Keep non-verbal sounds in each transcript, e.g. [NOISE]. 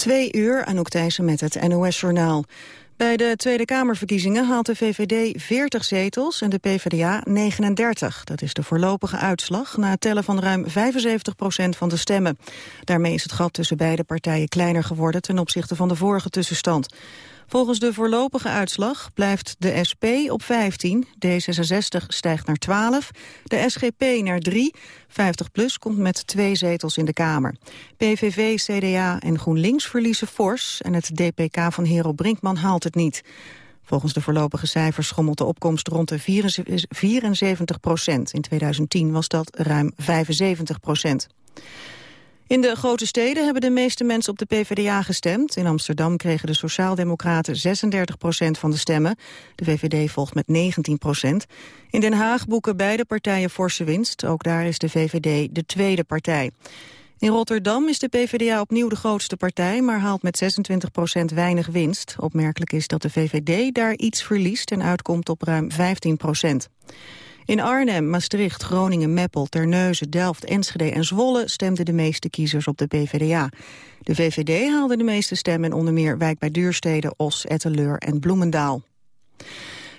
Twee uur, Anouk Thijssen met het NOS-journaal. Bij de Tweede Kamerverkiezingen haalt de VVD 40 zetels en de PvdA 39. Dat is de voorlopige uitslag na het tellen van ruim 75 procent van de stemmen. Daarmee is het gat tussen beide partijen kleiner geworden ten opzichte van de vorige tussenstand. Volgens de voorlopige uitslag blijft de SP op 15, D66 stijgt naar 12, de SGP naar 3, 50PLUS komt met twee zetels in de Kamer. PVV, CDA en GroenLinks verliezen fors en het DPK van Hero Brinkman haalt het niet. Volgens de voorlopige cijfers schommelt de opkomst rond de 74 procent. In 2010 was dat ruim 75 procent. In de grote steden hebben de meeste mensen op de PvdA gestemd. In Amsterdam kregen de Sociaaldemocraten 36 procent van de stemmen. De VVD volgt met 19 procent. In Den Haag boeken beide partijen forse winst. Ook daar is de VVD de tweede partij. In Rotterdam is de PvdA opnieuw de grootste partij... maar haalt met 26 procent weinig winst. Opmerkelijk is dat de VVD daar iets verliest... en uitkomt op ruim 15 procent. In Arnhem, Maastricht, Groningen, Meppel, Terneuzen, Delft, Enschede en Zwolle stemden de meeste kiezers op de PvdA. De VVD haalde de meeste stemmen onder meer Wijk bij Duurstede, Os, Etteleur en Bloemendaal.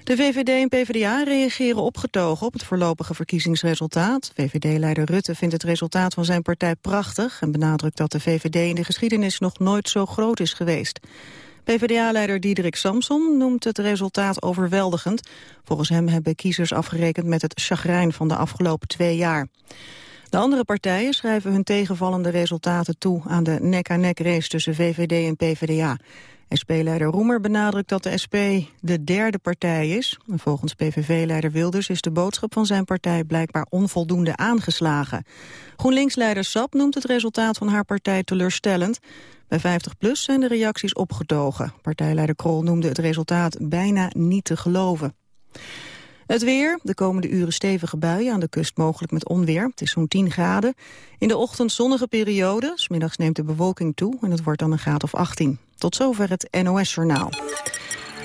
De VVD en PvdA reageren opgetogen op het voorlopige verkiezingsresultaat. VVD-leider Rutte vindt het resultaat van zijn partij prachtig... en benadrukt dat de VVD in de geschiedenis nog nooit zo groot is geweest. PvdA-leider Diederik Samson noemt het resultaat overweldigend. Volgens hem hebben kiezers afgerekend met het chagrijn van de afgelopen twee jaar. De andere partijen schrijven hun tegenvallende resultaten toe aan de nek-aan-nek race tussen VVD en PvdA. SP-leider Roemer benadrukt dat de SP de derde partij is. volgens PVV-leider Wilders is de boodschap van zijn partij blijkbaar onvoldoende aangeslagen. GroenLinks-leider Sap noemt het resultaat van haar partij teleurstellend. Bij 50PLUS zijn de reacties opgetogen. Partijleider Krol noemde het resultaat bijna niet te geloven. Het weer, de komende uren stevige buien, aan de kust mogelijk met onweer. Het is zo'n 10 graden. In de ochtend zonnige periode, smiddags neemt de bewolking toe... en het wordt dan een graad of 18. Tot zover het NOS-journaal.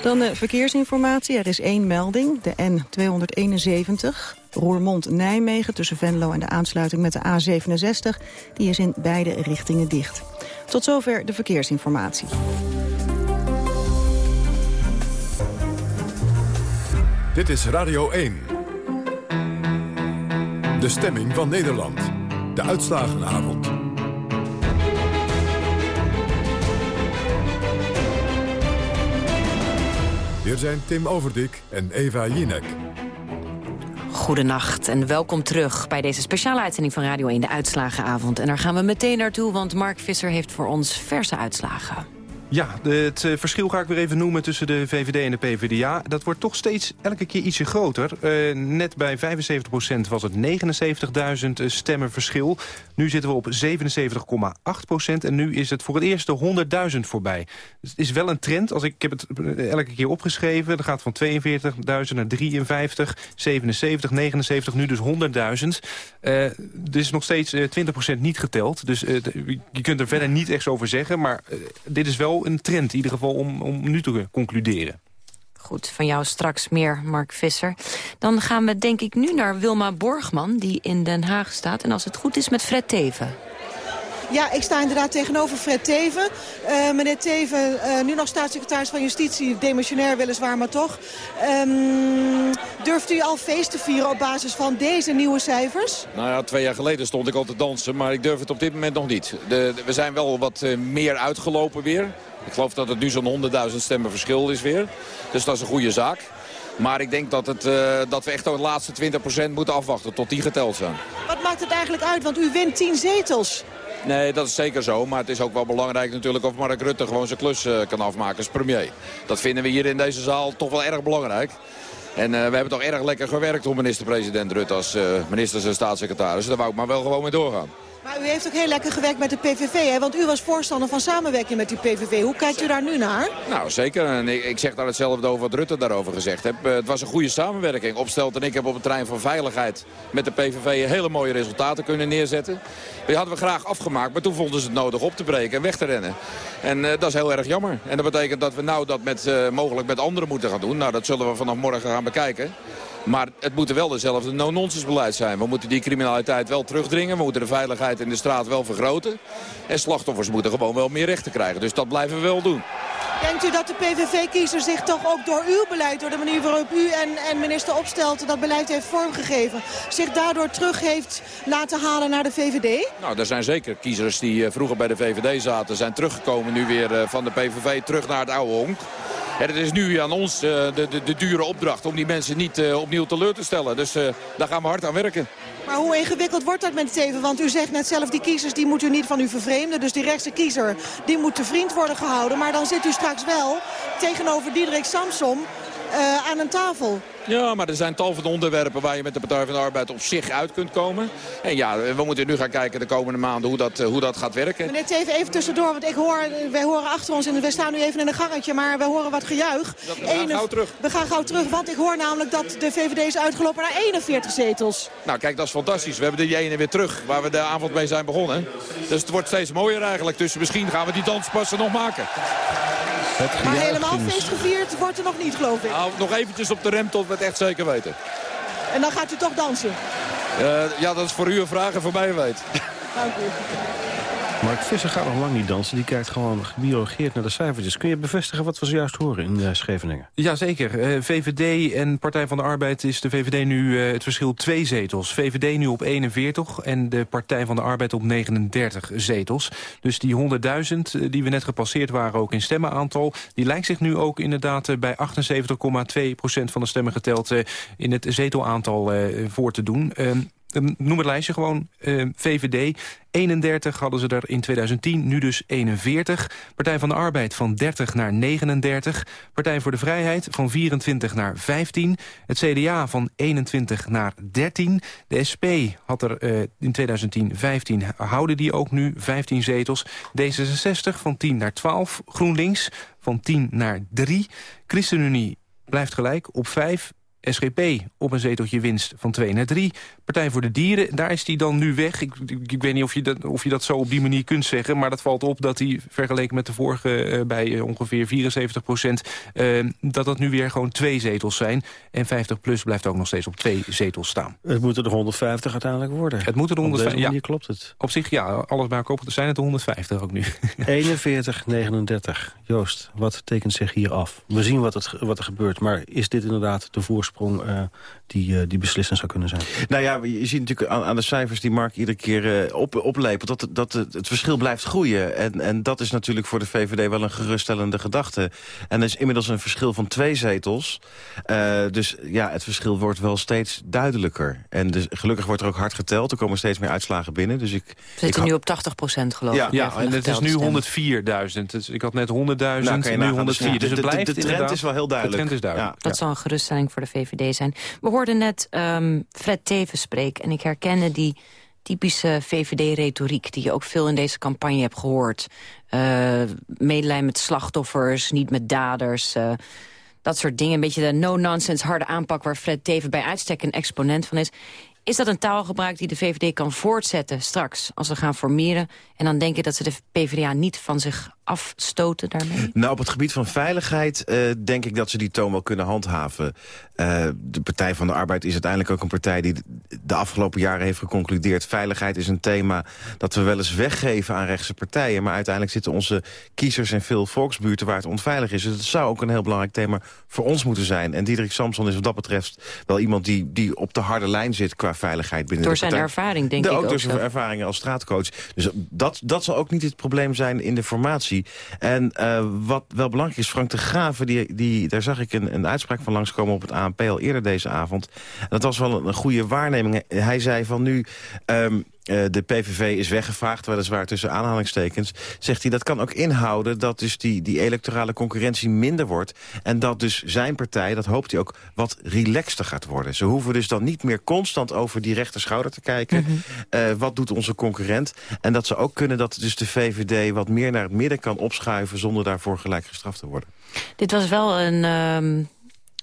Dan de verkeersinformatie. Er is één melding, de N271. Roermond-Nijmegen tussen Venlo en de aansluiting met de A67. Die is in beide richtingen dicht. Tot zover de verkeersinformatie. Dit is Radio 1. De stemming van Nederland. De uitslagenavond. Hier zijn Tim Overdik en Eva Jinek. Goedenacht en welkom terug bij deze speciale uitzending van Radio 1, de Uitslagenavond. En daar gaan we meteen naartoe, want Mark Visser heeft voor ons verse uitslagen. Ja, het eh, verschil ga ik weer even noemen tussen de VVD en de PvdA. Dat wordt toch steeds elke keer ietsje groter. Uh, net bij 75% was het 79.000 uh, stemmen verschil. Nu zitten we op 77,8% en nu is het voor het eerst de 100.000 voorbij. Het is wel een trend. Als ik, heb het eh, elke keer opgeschreven. Dat gaat van 42.000 naar 53, 77, 79, nu dus 100.000. Uh, er is nog steeds 20% niet geteld. Dus je kunt er verder niet echt over zeggen. Maar dit is wel een trend in ieder geval om, om nu te concluderen. Goed, van jou straks meer, Mark Visser. Dan gaan we denk ik nu naar Wilma Borgman, die in Den Haag staat. En als het goed is met Fred Teven. Ja, ik sta inderdaad tegenover Fred Teven. Uh, meneer Teven, uh, nu nog staatssecretaris van Justitie, demissionair weliswaar, maar toch. Um, durft u al feest te vieren op basis van deze nieuwe cijfers? Nou ja, twee jaar geleden stond ik al te dansen, maar ik durf het op dit moment nog niet. De, we zijn wel wat uh, meer uitgelopen weer. Ik geloof dat het nu zo'n 100.000 stemmen verschil is weer. Dus dat is een goede zaak. Maar ik denk dat, het, uh, dat we echt de laatste 20% moeten afwachten tot die geteld zijn. Wat maakt het eigenlijk uit? Want u wint 10 zetels. Nee, dat is zeker zo. Maar het is ook wel belangrijk natuurlijk of Mark Rutte gewoon zijn klus uh, kan afmaken als premier. Dat vinden we hier in deze zaal toch wel erg belangrijk. En uh, we hebben toch erg lekker gewerkt door minister-president Rutte als ministers en staatssecretaris. Daar wou ik maar wel gewoon mee doorgaan. Maar u heeft ook heel lekker gewerkt met de PVV, hè? Want u was voorstander van samenwerking met die PVV. Hoe kijkt u daar nu naar? Nou, zeker. En ik, zeg daar hetzelfde over wat Rutte daarover gezegd heeft. Uh, het was een goede samenwerking. Opstelt en ik heb op het terrein van veiligheid met de PVV hele mooie resultaten kunnen neerzetten. Die hadden we graag afgemaakt, maar toen vonden ze het nodig op te breken en weg te rennen. En uh, dat is heel erg jammer. En dat betekent dat we nou dat met, uh, mogelijk met anderen moeten gaan doen. Nou, dat zullen we vanaf morgen gaan bekijken. Maar het moet wel dezelfde no-nonsense beleid zijn. We moeten die criminaliteit wel terugdringen. We moeten de veiligheid in de straat wel vergroten. En slachtoffers moeten gewoon wel meer rechten krijgen. Dus dat blijven we wel doen. Denkt u dat de PVV-kiezer zich toch ook door uw beleid, door de manier waarop u en, en minister Opstelten dat beleid heeft vormgegeven, zich daardoor terug heeft laten halen naar de VVD? Nou, er zijn zeker kiezers die eh, vroeger bij de VVD zaten, zijn teruggekomen nu weer eh, van de PVV terug naar het oude honk. Het is nu aan ons uh, de, de, de, dure opdracht om die mensen niet uh, opnieuw teleur te stellen. Dus uh, daar gaan we hard aan werken. Maar hoe ingewikkeld wordt dat met Teven? Want u zegt net zelf, die kiezers die moet u niet van u vervreemden. Dus die rechtse kiezer, die moet te vriend worden gehouden. Maar dan zit u straks wel tegenover Diederik Samsom aan een tafel. Ja, maar er zijn tal van onderwerpen waar je met de Partij van de Arbeid op zich uit kunt komen. En ja, we moeten nu gaan kijken de komende maanden hoe dat, hoe dat gaat werken. Meneer Teven, even tussendoor, want ik hoor, wij horen achter ons, en we staan nu even in een gangetje, maar we horen wat gejuich. we gaan Ene, gauw terug. We gaan gauw terug, want ik hoor namelijk dat de VVD is uitgelopen naar 41 zetels. Nou kijk, dat is fantastisch. We hebben de ene weer terug, waar we de avond mee zijn begonnen. Dus het wordt steeds mooier eigenlijk. Dus misschien gaan we die danspassen nog maken. Maar helemaal feest gevierd wordt er nog niet, geloof ik. Nou, nog eventjes op de rem tot we het echt zeker weten. En dan gaat u toch dansen? Uh, ja, dat is voor u een vraag en voor mij een weet. Dank u. Mark Visser gaat nog lang niet dansen. Die kijkt gewoon gebiologeerd naar de cijfertjes. Kun je bevestigen wat we zojuist horen in uh, Scheveningen? Jazeker. Uh, VVD en Partij van de Arbeid is de VVD nu uh, het verschil op twee zetels. VVD nu op 41 en de Partij van de Arbeid op 39 zetels. Dus die 100.000 die we net gepasseerd waren ook in stemmenaantal... die lijkt zich nu ook inderdaad bij 78,2% van de stemmen geteld... in het zetelaantal voor te doen. Ehm, noem het lijstje gewoon. Uh, VVD, 31 hadden ze er in 2010, nu dus 41. Partij van de Arbeid van 30 naar 39. Partij voor de Vrijheid van 24 naar 15. Het CDA van 21 naar 13. De SP had er uh, in 2010 15, houden die ook nu 15 zetels. D66 van 10 naar 12. GroenLinks van 10 naar 3. ChristenUnie blijft gelijk op 5. SGP op een zeteltje winst van 2 naar 3. Partij voor de Dieren, daar is die dan nu weg. Ik, ik, weet niet of je, dat, of je dat zo op die manier kunt zeggen... maar dat valt op dat hij vergeleken met de vorige uh, bij uh, ongeveer 74 procent... Uh, dat dat nu weer gewoon twee zetels zijn. En 50PLUS blijft ook nog steeds op twee zetels staan. Het moeten er 150 uiteindelijk worden. Het moeten er 150, op ja. klopt het. Op zich, ja, alles bij elkaar zijn het de 150 ook nu. [LAUGHS] 41, 39. Joost, wat tekent zich hier af? We zien wat, het, wat er gebeurt, maar is dit inderdaad de voorsprong... die, die beslissend zou kunnen zijn? Nou ja, je ziet natuurlijk aan, aan de cijfers die Mark iedere keer uh, op, oplepelt... dat, dat het, verschil blijft groeien. En, en dat is natuurlijk voor de VVD wel een geruststellende gedachte. En er is inmiddels een verschil van twee zetels. Uh, dus ja, het verschil wordt wel steeds duidelijker. En dus, gelukkig wordt er ook hard geteld. Er komen steeds meer uitslagen binnen. Dus ik, We zitten ik nu op 80 procent geloof ik. Ja, ja en het is nu 104.000. Dus ik had net 100.000, nou, nu 104. Ja, dus het blijft de, de, trend is wel heel duidelijk. De trend is duidelijk. Ja. Dat zal een geruststelling voor de VVD zijn. We hoorden net um, Fred Teven spreken. En ik herkende die typische VVD-retoriek... die je ook veel in deze campagne hebt gehoord. Uh, medelijden met slachtoffers, niet met daders... Uh, dat soort dingen. Een beetje de no-nonsense harde aanpak... waar Fred Teven bij uitstek een exponent van is. Is dat een taalgebruik die de VVD kan voortzetten straks... als we gaan formeren en dan denken dat ze de PvdA niet van zich afstoten daarmee? Nou, op het gebied van veiligheid uh, denk ik dat ze die toon wel kunnen handhaven. Uh, de Partij van de Arbeid is uiteindelijk ook een partij die de afgelopen jaren heeft geconcludeerd. Veiligheid is een thema dat we wel eens weggeven aan rechtse partijen. Maar uiteindelijk zitten onze kiezers in veel volksbuurten waar het onveilig is. Dus het zou ook een heel belangrijk thema voor ons moeten zijn. En Diederik Samson is wat dat betreft wel iemand die, die op de harde lijn zit qua veiligheid binnen door de zijn ervaring, denk de, ik ook. ook door zijn ervaringen als straatcoach. Dus dat, dat zal ook niet het probleem zijn in de formatie. En uh, wat wel belangrijk is, Frank de Graven, die, die, daar zag ik een, een uitspraak van langskomen op het ANP al eerder deze avond. Dat was wel een, goede waarneming. Hij zei van nu... Um, uh, de PVV is weggevaagd, weliswaar tussen aanhalingstekens. Zegt hij, dat kan ook inhouden dat dus die, die electorale concurrentie minder wordt. En dat dus zijn partij, dat hoopt hij ook, wat relaxter gaat worden. Ze hoeven dus dan niet meer constant over die rechter schouder te kijken. Mm -hmm. uh, wat doet onze concurrent? En dat ze ook kunnen dat dus de VVD wat meer naar het midden kan opschuiven... zonder daarvoor gelijk gestraft te worden. Dit was wel een... Um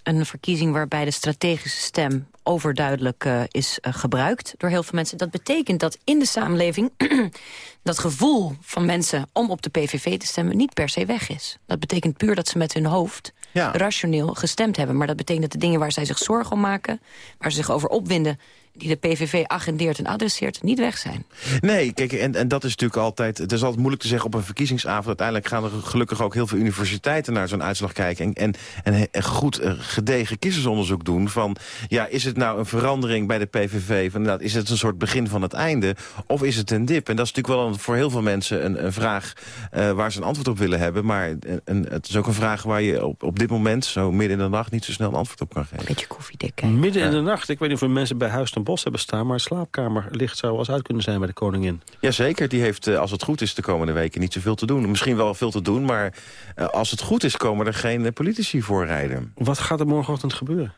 een verkiezing waarbij de strategische stem overduidelijk uh, is uh, gebruikt door heel veel mensen. Dat betekent dat in de samenleving [CLEARS THROAT] dat gevoel van mensen om op de PVV te stemmen niet per se weg is. Dat betekent puur dat ze met hun hoofd rationeel gestemd hebben. Maar dat betekent dat de dingen waar zij zich zorgen om maken... waar ze zich over opwinden die de PVV agendeert en adresseert, niet weg zijn. Nee, kijk, en, en dat is natuurlijk altijd... Het is altijd moeilijk te zeggen op een verkiezingsavond. Uiteindelijk gaan er gelukkig ook heel veel universiteiten naar zo'n uitslag kijken... en, en, en goed uh, gedegen kiezersonderzoek doen van... ja, is het nou een verandering bij de PVV? Van, nou, is het een soort begin van het einde? Of is het een dip? En dat is natuurlijk wel voor heel veel mensen een, een vraag... Uh, waar ze een antwoord op willen hebben. Maar een, het is ook een vraag waar je op, op dit moment... zo midden in de nacht niet zo snel een antwoord op kan geven. Een beetje koffiedik. Midden in de nacht? Ik weet niet of mensen bij Huis ten Bos hebben staan... maar slaapkamerlicht zou eens uit kunnen zijn bij de koningin. Jazeker, die heeft, eh, als het goed is, de komende weken niet zoveel te doen. Misschien wel veel te doen, maar uh, als het goed is... komen er geen uh, politici voorrijden. Wat gaat er morgenochtend gebeuren?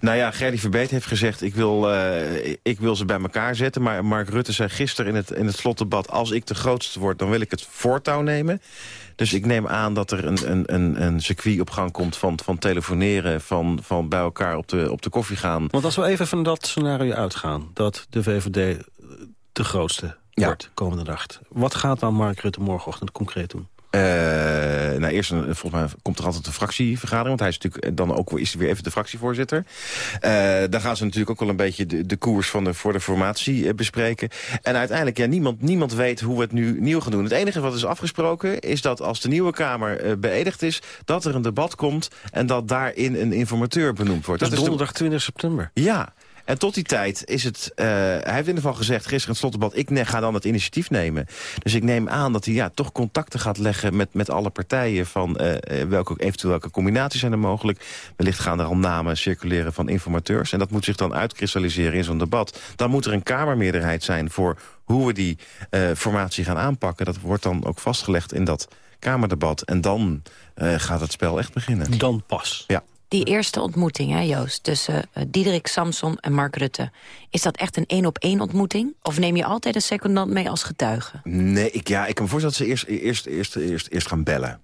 Nou ja, Gerdy Verbeet heeft gezegd... Ik wil, uh, ik wil ze bij elkaar zetten. Maar Mark Rutte zei gisteren in het, in het slotdebat... als ik de grootste word, dan wil ik het voortouw nemen. Dus ik neem aan dat er een, een, een, een circuit op gang komt van, van telefoneren... Van, van bij elkaar op de, op de koffie gaan. Want als we even van dat scenario uitgaan... dat de VVD de grootste ja. wordt komende nacht... wat gaat dan Mark Rutte morgenochtend concreet doen? Uh, nou, eerst volgens mij komt er altijd een fractievergadering. Want hij is natuurlijk dan ook is weer even de fractievoorzitter. Uh, daar gaan ze natuurlijk ook wel een beetje de, de koers van de, voor de formatie uh, bespreken. En uiteindelijk, ja, niemand, niemand weet hoe we het nu nieuw gaan doen. Het enige wat is afgesproken is dat als de nieuwe Kamer beëdigd is... dat er een debat komt en dat daarin een informateur benoemd wordt. Dat, dat is donderdag 20 september. Ja, en tot die tijd is het... Uh, hij heeft in ieder geval gezegd, gisteren in het slotdebat... ik ga dan het initiatief nemen. Dus ik neem aan dat hij ja, toch contacten gaat leggen met, met alle partijen... van uh, welke, eventueel welke combinaties zijn er mogelijk. Wellicht gaan er al namen circuleren van informateurs. En dat moet zich dan uitkristalliseren in zo'n debat. Dan moet er een Kamermeerderheid zijn voor hoe we die uh, formatie gaan aanpakken. Dat wordt dan ook vastgelegd in dat Kamerdebat. En dan uh, gaat het spel echt beginnen. Dan pas. Ja. Die eerste ontmoeting, hè, Joost, tussen uh, Diederik Samson en Mark Rutte. Is dat echt een één-op-één ontmoeting? Of neem je altijd een secondant mee als getuige? Nee, ik, ja, ik kan me voorstellen dat ze eerst, eerst, eerst, eerst, eerst gaan bellen.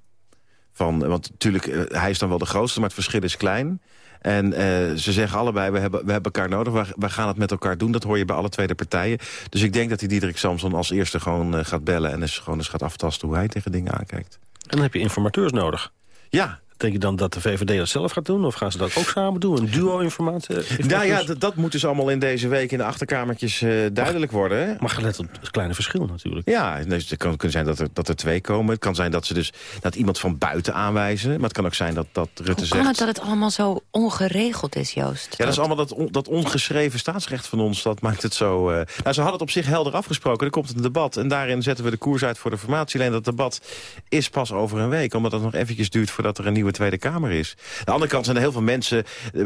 Van, want natuurlijk, uh, hij is dan wel de grootste, maar het verschil is klein. En uh, ze zeggen allebei, we hebben, we hebben elkaar nodig. We, we, gaan het met elkaar doen. Dat hoor je bij alle tweede partijen. Dus ik denk dat die Diederik Samson als eerste gewoon uh, gaat bellen... en eens, gewoon eens gaat aftasten hoe hij tegen dingen aankijkt. En dan heb je informateurs nodig. Ja, Denk je dan dat de VVD dat zelf gaat doen? Of gaan ze dat ook samen doen? Een duo-informatie? Nou ja, dat moet dus allemaal in deze week in de achterkamertjes uh, duidelijk mag, worden. Maar gelet op het kleine verschil natuurlijk. Ja, dus het kan kunnen zijn dat er, dat er twee komen. Het kan zijn dat ze dus dat iemand van buiten aanwijzen. Maar het kan ook zijn dat, dat Rutte Hoe zegt... kan het dat het allemaal zo ongeregeld is, Joost? Ja, dat is allemaal dat, on, dat ongeschreven staatsrecht van ons. Dat maakt het zo... Uh... Nou, ze hadden het op zich helder afgesproken. Er komt een debat en daarin zetten we de koers uit voor de formatie. Alleen dat debat is pas over een week. Omdat het nog eventjes duurt voordat er een nieuwe Tweede Kamer is. Aan de andere kant zijn er heel veel mensen,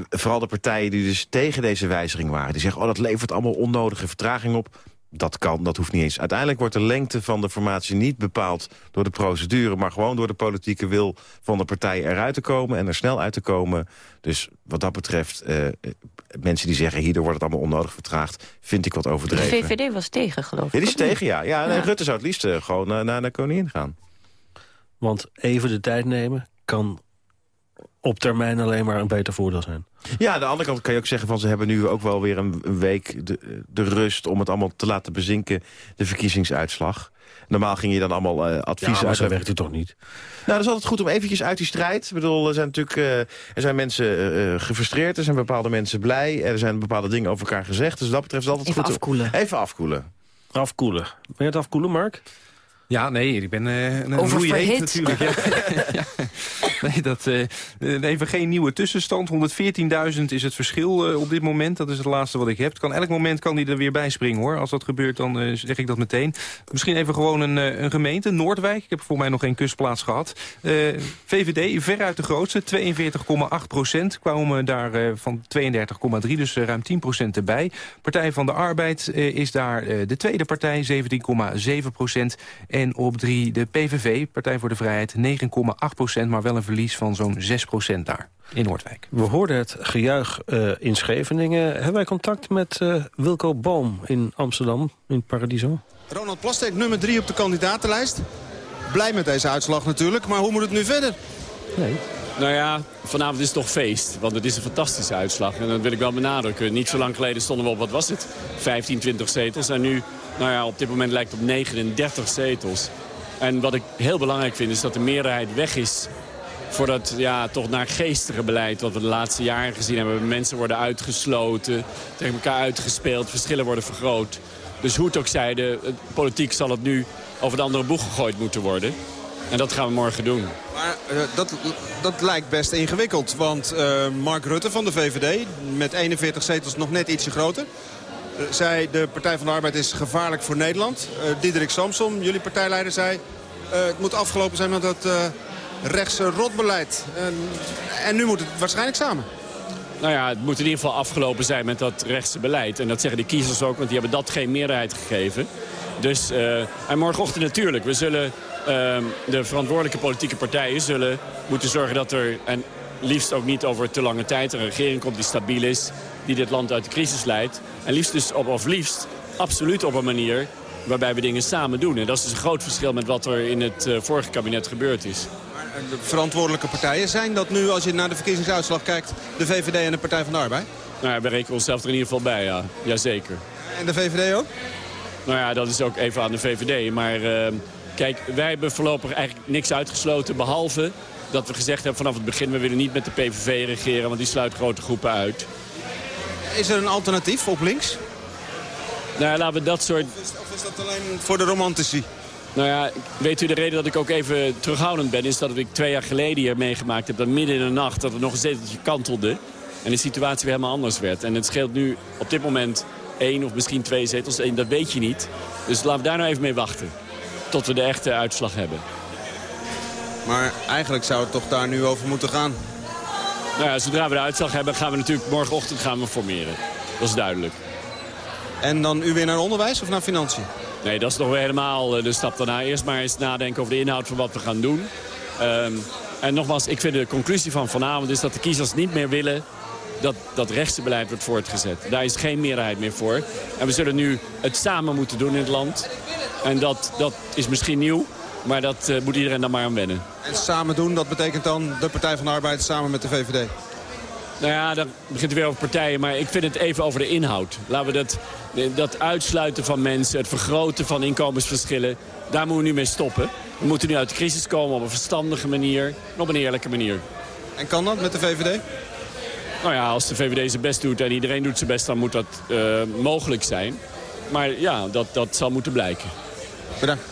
vooral de partijen die dus tegen deze wijziging waren. Die zeggen, oh dat levert allemaal onnodige vertraging op. Dat kan, dat hoeft niet eens. Uiteindelijk wordt de lengte van de formatie niet bepaald door de procedure... maar gewoon door de politieke wil van de partijen eruit te komen... en er snel uit te komen. Dus wat dat betreft, uh, mensen die zeggen... hierdoor wordt het allemaal onnodig vertraagd, vind ik wat overdreven. De VVD was tegen, geloof ik. Ja, die is tegen, ja. ja, ja. Rutte zou het liefst uh, gewoon naar, naar de koningin gaan. Want even de tijd nemen kan op termijn alleen maar een beter voordeel zijn. Ja, aan de andere kant kan je ook zeggen van ze hebben nu ook wel weer een, week de, de, rust om het allemaal te laten bezinken, de verkiezingsuitslag. Normaal ging je dan allemaal uh, advies ja, uit. zo werkt het toch niet? Nou, dat is altijd goed om eventjes uit die strijd. Ik bedoel, er zijn natuurlijk uh, er zijn mensen uh, gefrustreerd, er zijn bepaalde mensen blij, er zijn bepaalde dingen over elkaar gezegd. Dus dat betreft is het altijd Even goed. afkoelen. Even afkoelen. Afkoelen. Ben je het afkoelen, Mark? Ja, nee, ik ben uh, een heet natuurlijk. Ja. [LAUGHS] [LAUGHS] ja. [LAUGHS] Nee, dat, uh, even geen nieuwe tussenstand. 114.000 is het verschil uh, op dit moment. Dat is het laatste wat ik heb. Kan, elk moment kan die er weer bij springen, hoor. Als dat gebeurt, dan zeg ik dat meteen. Misschien even gewoon een, een gemeente, Noordwijk. Ik heb voor mij nog geen kustplaats gehad. VVD, veruit de grootste, 42,8 procent. Kwamen daar van 32,3, dus ruim 10 procent erbij. Partij van de Arbeid is daar de tweede partij, 17,7 procent. En op drie de PVV, Partij voor de Vrijheid, 9,8 procent... maar wel een verlies van zo'n 6 procent daar in Noordwijk. We hoorden het gejuich uh, in Scheveningen. Hebben wij contact met uh, Wilco Boom in Amsterdam, in Paradiso? Ronald Plasterk, nummer 3 op de kandidatenlijst. Blij met deze uitslag natuurlijk, maar hoe moet het nu verder? Nee. Nou ja, vanavond is het toch feest. Want het is een fantastische uitslag. En dat wil ik wel benadrukken. Niet zo lang geleden stonden we op, wat was het? 15, 20 zetels. En nu, nou ja, op dit moment lijkt het op 39 zetels. En wat ik heel belangrijk vind, is dat de meerderheid weg is voor dat ja, toch naargeestige beleid wat we de laatste jaren gezien hebben. Mensen worden uitgesloten, tegen elkaar uitgespeeld, verschillen worden vergroot. Dus hoe het ook zij, de, politiek zal het nu over de andere boeg gegooid moeten worden. En dat gaan we morgen doen. Maar uh, dat, dat lijkt best ingewikkeld. Want uh, Mark Rutte van de VVD, met 41 zetels nog net ietsje groter... Uh, zei de Partij van de Arbeid is gevaarlijk voor Nederland. Diederik Samson, jullie partijleider, zei... het moet afgelopen zijn met dat rechtse rotbeleid. En, en nu moet het waarschijnlijk samen. Nou ja, het moet in ieder geval afgelopen zijn met dat rechtse beleid. En dat zeggen de kiezers ook, want die hebben dat geen meerderheid gegeven. Dus, uh, en morgenochtend natuurlijk. We zullen, uh, de verantwoordelijke politieke partijen zullen moeten zorgen dat er... en liefst ook niet over te lange tijd een regering komt die stabiel is... die dit land uit de crisis leidt. En liefst dus, op, of liefst, absoluut op een manier waarbij we dingen samen doen. En dat is dus een groot verschil met wat er in het uh, vorige kabinet gebeurd is de verantwoordelijke partijen. Zijn dat nu, als je naar de verkiezingsuitslag kijkt, de VVD en de Partij van de Arbeid? Nou ja, we rekenen onszelf er in ieder geval bij, ja. Jazeker. En de VVD ook? Nou ja, dat is ook even aan de VVD. Maar uh, kijk, wij hebben voorlopig eigenlijk niks uitgesloten... behalve dat we gezegd hebben vanaf het begin... we willen niet met de PVV regeren, want die sluit grote groepen uit. Is er een alternatief op links? Nou ja, laten we dat soort... Of is, of is dat alleen voor de romantici? Nou ja, weet u de reden dat ik ook even terughoudend ben... is dat ik twee jaar geleden hier meegemaakt heb... dat midden in de nacht dat er nog een zeteltje kantelde... en de situatie weer helemaal anders werd. En het scheelt nu op dit moment één of misschien twee zetels. En dat weet je niet. Dus laten we daar nou even mee wachten. Tot we de echte uitslag hebben. Maar eigenlijk zou het toch daar nu over moeten gaan? Nou ja, zodra we de uitslag hebben gaan we natuurlijk morgenochtend gaan we formeren. Dat is duidelijk. En dan u weer naar onderwijs of naar financiën? Nee, dat is nog weer helemaal eh, de stap daarna. Eerst maar eens nadenken over de inhoud van wat we gaan doen. Um, en nogmaals, ik vind de conclusie van vanavond is dat de kiezers niet meer willen dat dat rechtse beleid wordt voortgezet. Daar is geen meerderheid meer voor. En we zullen nu het samen moeten doen in het land. En dat, dat is misschien nieuw, maar dat uh, moet iedereen dan maar aan wennen. En samen doen, dat betekent dan de Partij van de Arbeid samen met de VVD? Nou ja, dan begint het weer over partijen. Maar ik vind het even over de inhoud. Laten we dat, dat uitsluiten van mensen, het vergroten van inkomensverschillen... daar moeten we nu mee stoppen. We moeten nu uit de crisis komen op een verstandige manier. op een eerlijke manier. En kan dat met de VVD? Nou ja, als de VVD zijn best doet en iedereen doet zijn best... dan moet dat uh, mogelijk zijn. Maar ja, dat, dat zal moeten blijken. Bedankt.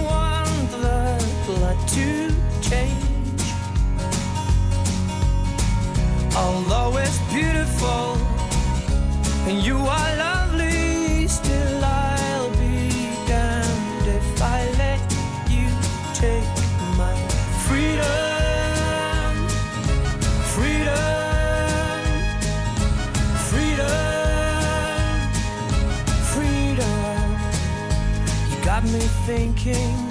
to change. Although it's beautiful and you are lovely, still I'll be damned if I let you take my freedom. Freedom, freedom, freedom. You got me thinking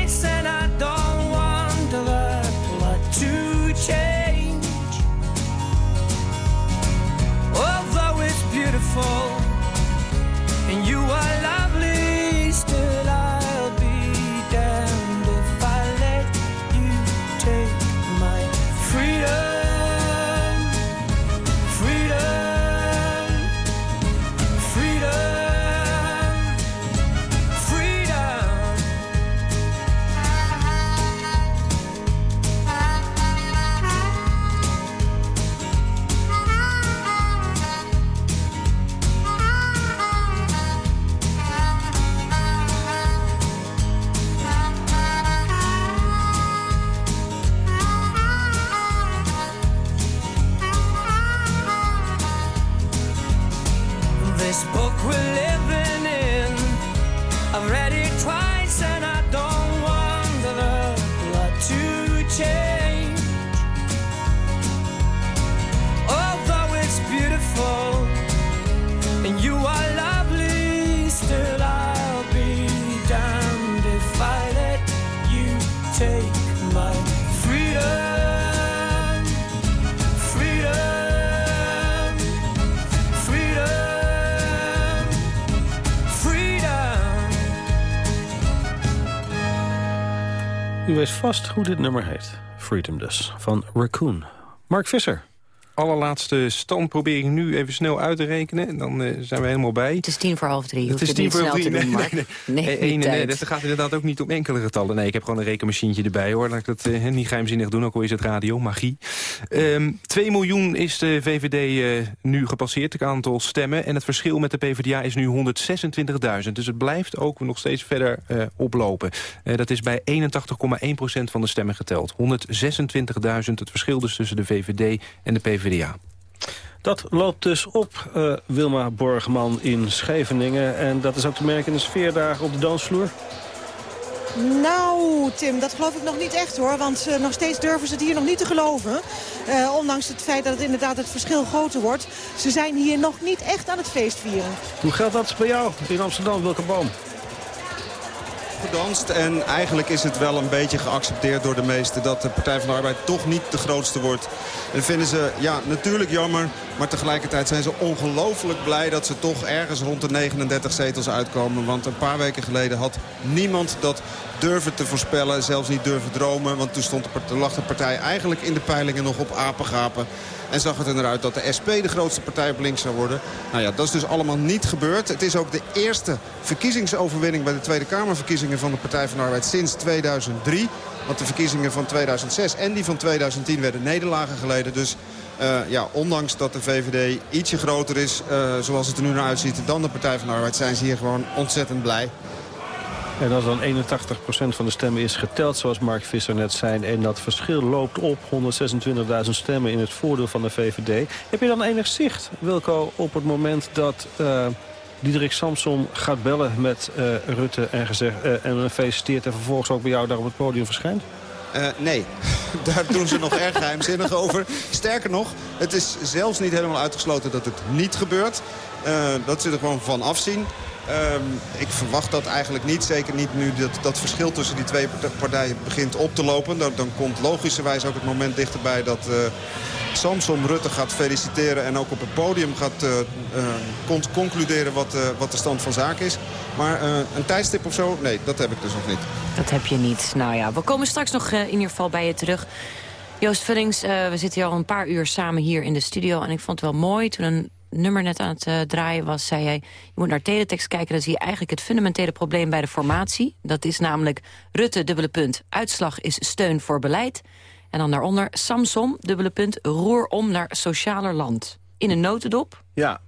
beautiful U weet vast hoe dit nummer heet. Freedom dus, van Raccoon. Mark Visser. Allerlaatste stand probeer ik nu even snel uit te rekenen. Dan eh, zijn we helemaal bij. Het is tien voor half drie. Je Het is tien voor snel drie. Nee, nee, Nee, dat gaat inderdaad ook niet om enkele getallen. Nee, ik heb gewoon een rekenmachientje erbij hoor. Laat ik dat eh, niet geheimzinnig doen, ook al is het radio, magie. Ehm 2 miljoen is de VVD eh, nu gepasseerd, het aantal stemmen. En het verschil met de PvdA is nu 126.000. Dus het blijft ook nog steeds verder oplopen. Dat is bij 81,1% van de stemmen geteld. 126.000, het verschil dus tussen de VVD en de PvdA. Dat loopt dus op, eh, Wilma Borgman in Scheveningen. En dat is ook te merken in de sfeer daar op de dansvloer. Nou, Tim, dat geloof ik nog niet echt hoor. Want eh, nog steeds durven ze het hier nog niet te geloven. Eh, ondanks het feit dat het inderdaad het verschil groter wordt. Ze zijn hier nog niet echt aan het feest vieren. Hoe geldt dat bij jou in Amsterdam, Wilke Boom? Gedanst. En eigenlijk is het wel een beetje geaccepteerd door de meesten... dat de Partij van de Arbeid toch niet de grootste wordt. En vinden ze ja, natuurlijk jammer. Maar tegelijkertijd zijn ze ongelooflijk blij... dat ze toch ergens rond de 39 zetels uitkomen. Want een paar weken geleden had niemand dat durven te voorspellen. Zelfs niet durven dromen. Want toen stond de, lag de partij eigenlijk in de peilingen nog op apengapen. En zag het eruit dat de SP de grootste partij op links zou worden. Nou ja, dat is dus allemaal niet gebeurd. Het is ook de eerste verkiezingsoverwinning bij de Tweede Kamerverkiezingen van de Partij van de Arbeid sinds 2003. Want de verkiezingen van 2006 en die van 2010 werden nederlagen geleden. Dus eh, ja, ondanks dat de VVD ietsje groter is, eh, zoals het er nu naar uitziet, dan de Partij van de Arbeid, zijn ze hier gewoon ontzettend blij. En als dan 81% van de stemmen is geteld, zoals Mark Visser net zei... en dat verschil loopt op 126.000 stemmen in het voordeel van de VVD... heb je dan enig zicht, Wilco, op het moment dat uh, Diederik Samson gaat bellen met uh, Rutte... En, gezegd, uh, en feliciteert en vervolgens ook bij jou daar op het podium verschijnt? Nee, [LAUGHS] daar doen ze nog erg geheimzinnig over. Sterker nog, het is zelfs niet helemaal uitgesloten dat het niet gebeurt. Uh, dat ze er gewoon van afzien. Um, ik verwacht dat eigenlijk niet. Zeker niet nu dat, dat verschil tussen die twee partijen begint op te lopen. Dan, dan komt logischerwijs ook het moment dichterbij dat uh, Samson Rutte gaat feliciteren. En ook op het podium gaat uh, uh, concluderen wat, wat de stand van zaken is. Maar een tijdstip of zo, nee, dat heb ik dus nog niet. Dat heb je niet. Nou ja, we komen straks nog in ieder geval bij je terug. Joost Vullings, we zitten al een paar uur samen hier in de studio. En ik vond het wel mooi toen een nummer net aan het draaien was, zei hij... je moet naar teletext kijken, dan zie je eigenlijk het fundamentele probleem bij de formatie. Dat is namelijk Rutte, dubbele punt, uitslag is steun voor beleid. En dan daaronder Samson, dubbele punt, roer om naar socialer land. In een notendop. Ja,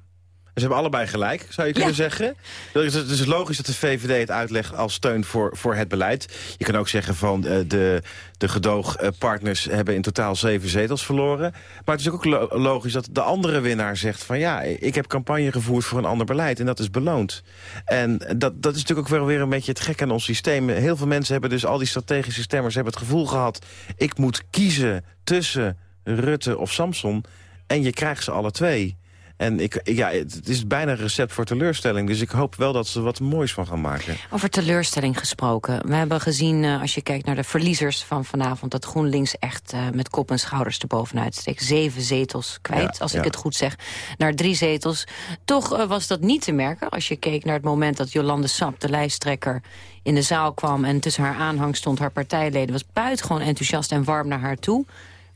ze hebben allebei gelijk, zou je kunnen ja. zeggen. Het is logisch dat de VVD het uitlegt als steun voor, voor het beleid. Je kan ook zeggen van uh, de, de gedoogpartners hebben in totaal zeven zetels verloren. Maar het is ook lo logisch dat de andere winnaar zegt van... ja, ik heb campagne gevoerd voor een ander beleid en dat is beloond. En dat, dat is natuurlijk ook wel weer een beetje het gek aan ons systeem. Heel veel mensen hebben dus, al die strategische stemmers... hebben het gevoel gehad, ik moet kiezen tussen Rutte of Samson... en je krijgt ze alle twee... En ik, ja, het is bijna een recept voor teleurstelling. Dus ik hoop wel dat ze er wat moois van gaan maken. Over teleurstelling gesproken. We hebben gezien, uh, als je kijkt naar de verliezers van vanavond... dat GroenLinks echt uh, met kop en schouders erbovenuit steekt. Zeven zetels kwijt, ja, als ja. ik het goed zeg, naar drie zetels. Toch uh, was dat niet te merken als je keek naar het moment... dat Jolande Sap, de lijsttrekker, in de zaal kwam... en tussen haar aanhang stond haar partijleden. was buitengewoon enthousiast en warm naar haar toe...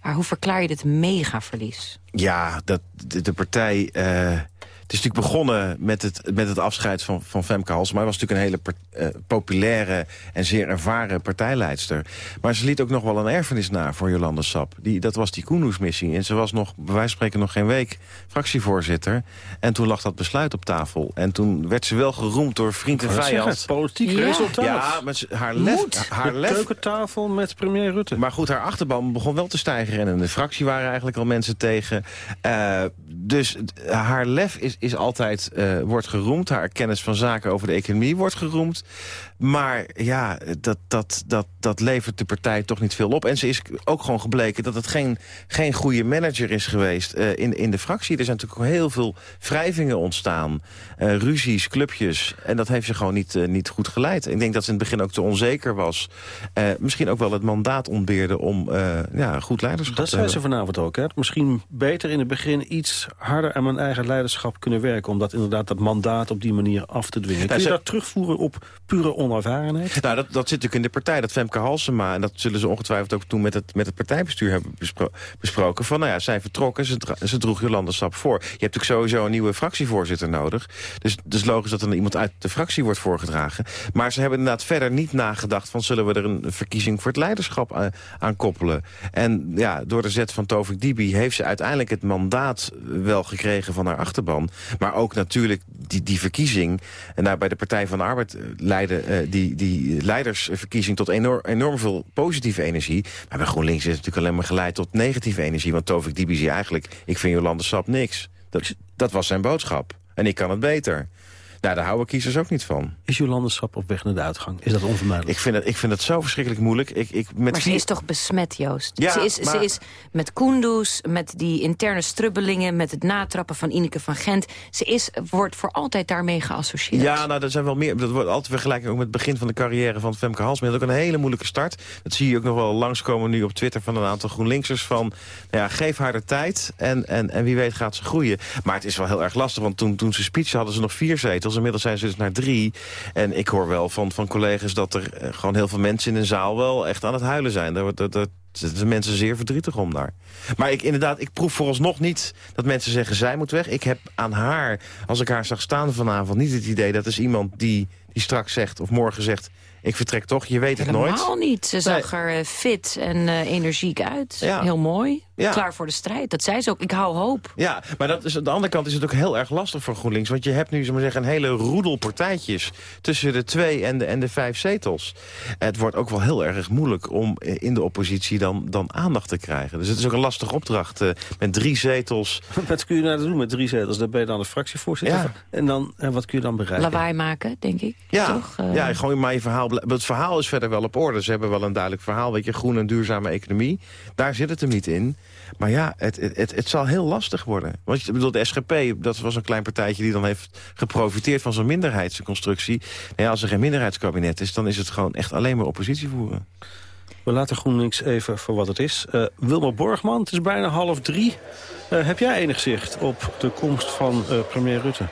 Maar hoe verklaar je dit megaverlies? Ja, dat, de, partij... Uh, het is natuurlijk begonnen met het, met het afscheid van, van Femke Halsema. Hij was natuurlijk een hele uh, populaire en zeer ervaren partijleidster. Maar ze liet ook nog wel een erfenis na voor Jolande Sap. Die, dat was die Koenhoes-missie. En ze was nog, bij wijze van spreken, nog geen week fractievoorzitter. En toen lag dat besluit op tafel. En toen werd ze wel geroemd door vriend en vijand. Politiek ja. resultaat. Ja, met haar lef... Haar de keukentafel met premier Rutte. Maar goed, haar achterban begon wel te stijgen. En in de fractie waren eigenlijk al mensen tegen. Uh, dus haar lef is is altijd, uh, wordt geroemd. Haar kennis van zaken over de economie wordt geroemd. Maar ja, dat, dat, dat, dat levert de partij toch niet veel op. En ze is ook gewoon gebleken dat het geen, geen goede manager is geweest uh, in, in de fractie. Er zijn natuurlijk heel veel wrijvingen ontstaan. Uh, ruzies, clubjes. En dat heeft ze gewoon niet, uh, niet goed geleid. Ik denk dat ze in het begin ook te onzeker was. misschien ook wel het mandaat ontbeerde om ja, goed leiderschap dat te hebben. Dat zei ze vanavond ook. Hè? Misschien beter in het begin iets harder aan mijn eigen leiderschap kunnen werken. Om dat inderdaad dat mandaat op die manier af te dwingen. Kun je dat terugvoeren op pure onervarenheid? Nou, dat, dat zit natuurlijk in de partij. Dat Femke Halsema, en dat zullen ze ongetwijfeld ook toen met het, met het partijbestuur hebben bespro besproken. Van nou ja, zij vertrokken, ze, droeg Jolanda Sap voor. Je hebt natuurlijk sowieso een nieuwe fractievoorzitter nodig. Dus is logisch dat er iemand uit de fractie wordt voorgedragen. Maar ze hebben inderdaad verder niet nagedacht van zullen we er een verkiezing voor het leiderschap aan, aan koppelen. En ja, door de zet van Tovik Dibi heeft ze uiteindelijk het mandaat wel gekregen van haar achterban. Maar ook natuurlijk die, die verkiezing. En nou, bij de Partij van de Arbeid leidde uh, die, die leidersverkiezing tot enorm, enorm veel positieve energie. Maar bij GroenLinks is het natuurlijk alleen maar geleid tot negatieve energie. Want Tovik Dibi eigenlijk, ik vind Jolande Sap niks. Dat, dat was zijn boodschap. En ik kan het beter. Nou, daar houden kiezers ook niet van. Is Jolande Sap op weg naar de uitgang? Is dat onvermijdelijk? Ik vind het, ik vind het zo verschrikkelijk moeilijk. Ik, ik, met maar ze is toch besmet, Joost? Ja, ze, is, maar... ze is met Kunduz, met die interne strubbelingen... met het natrappen van Ineke van Gent. Ze is, wordt voor altijd daarmee geassocieerd. Ja, nou, er zijn wel meer. Dat wordt altijd vergelijking ook met het begin van de carrière van Femke Halsma. Dat ook een hele moeilijke start. Dat zie je ook nog wel langskomen nu op Twitter van een aantal GroenLinksers. Van, nou ja, geef haar de tijd en, en, en wie weet gaat ze groeien. Maar het is wel heel erg lastig, want toen, toen ze speech hadden ze nog vier zetels. Inmiddels zijn ze dus naar drie. En ik hoor wel van, van collega's dat er eh, gewoon heel veel mensen in een zaal wel echt aan het huilen zijn. Daar, daar, zijn mensen zeer verdrietig om daar. Maar ik, inderdaad, ik proef vooralsnog niet dat mensen zeggen zij moet weg. Ik heb aan haar, als ik haar zag staan vanavond, niet het idee dat is iemand die, die straks zegt of morgen zegt ik vertrek toch, je weet het Helemaal nooit. Helemaal niet. Ze zag er uh, fit en uh, energiek uit. Ja. Heel mooi. Ja. Klaar voor de strijd. Dat zei ze ook. Ik hou hoop. Ja, maar dat is, aan de andere kant is het ook heel erg lastig voor GroenLinks. Want je hebt nu, maar zeggen, een hele roedel partijtjes... tussen de twee en de, en de vijf zetels. Het wordt ook wel heel erg moeilijk om in de oppositie dan, dan aandacht te krijgen. Dus het is ook een lastige opdracht. Uh, met drie zetels. [LAUGHS] Wat kun je nou doen met drie zetels? Dan ben je dan de fractievoorzitter. Ja. En dan, en wat kun je dan bereiken? Lawaai maken, denk ik. Ja, Toch? Uh... ja gewoon maar je verhaal... Het verhaal is verder wel op orde. Ze hebben wel een duidelijk verhaal. Weet je, groen en duurzame economie. Daar zit het hem niet in. Maar ja, het, het, het, zal heel lastig worden. Want je bedoelt, de SGP, dat was een klein partijtje... die dan heeft geprofiteerd van zo'n minderheidsconstructie. Nou ja, als er geen minderheidskabinet is... dan is het gewoon echt alleen maar oppositie voeren. We laten GroenLinks even voor wat het is. Uh, Wilma Borgman, het is bijna half drie. Uh, heb jij enig zicht op de komst van uh, premier Rutte?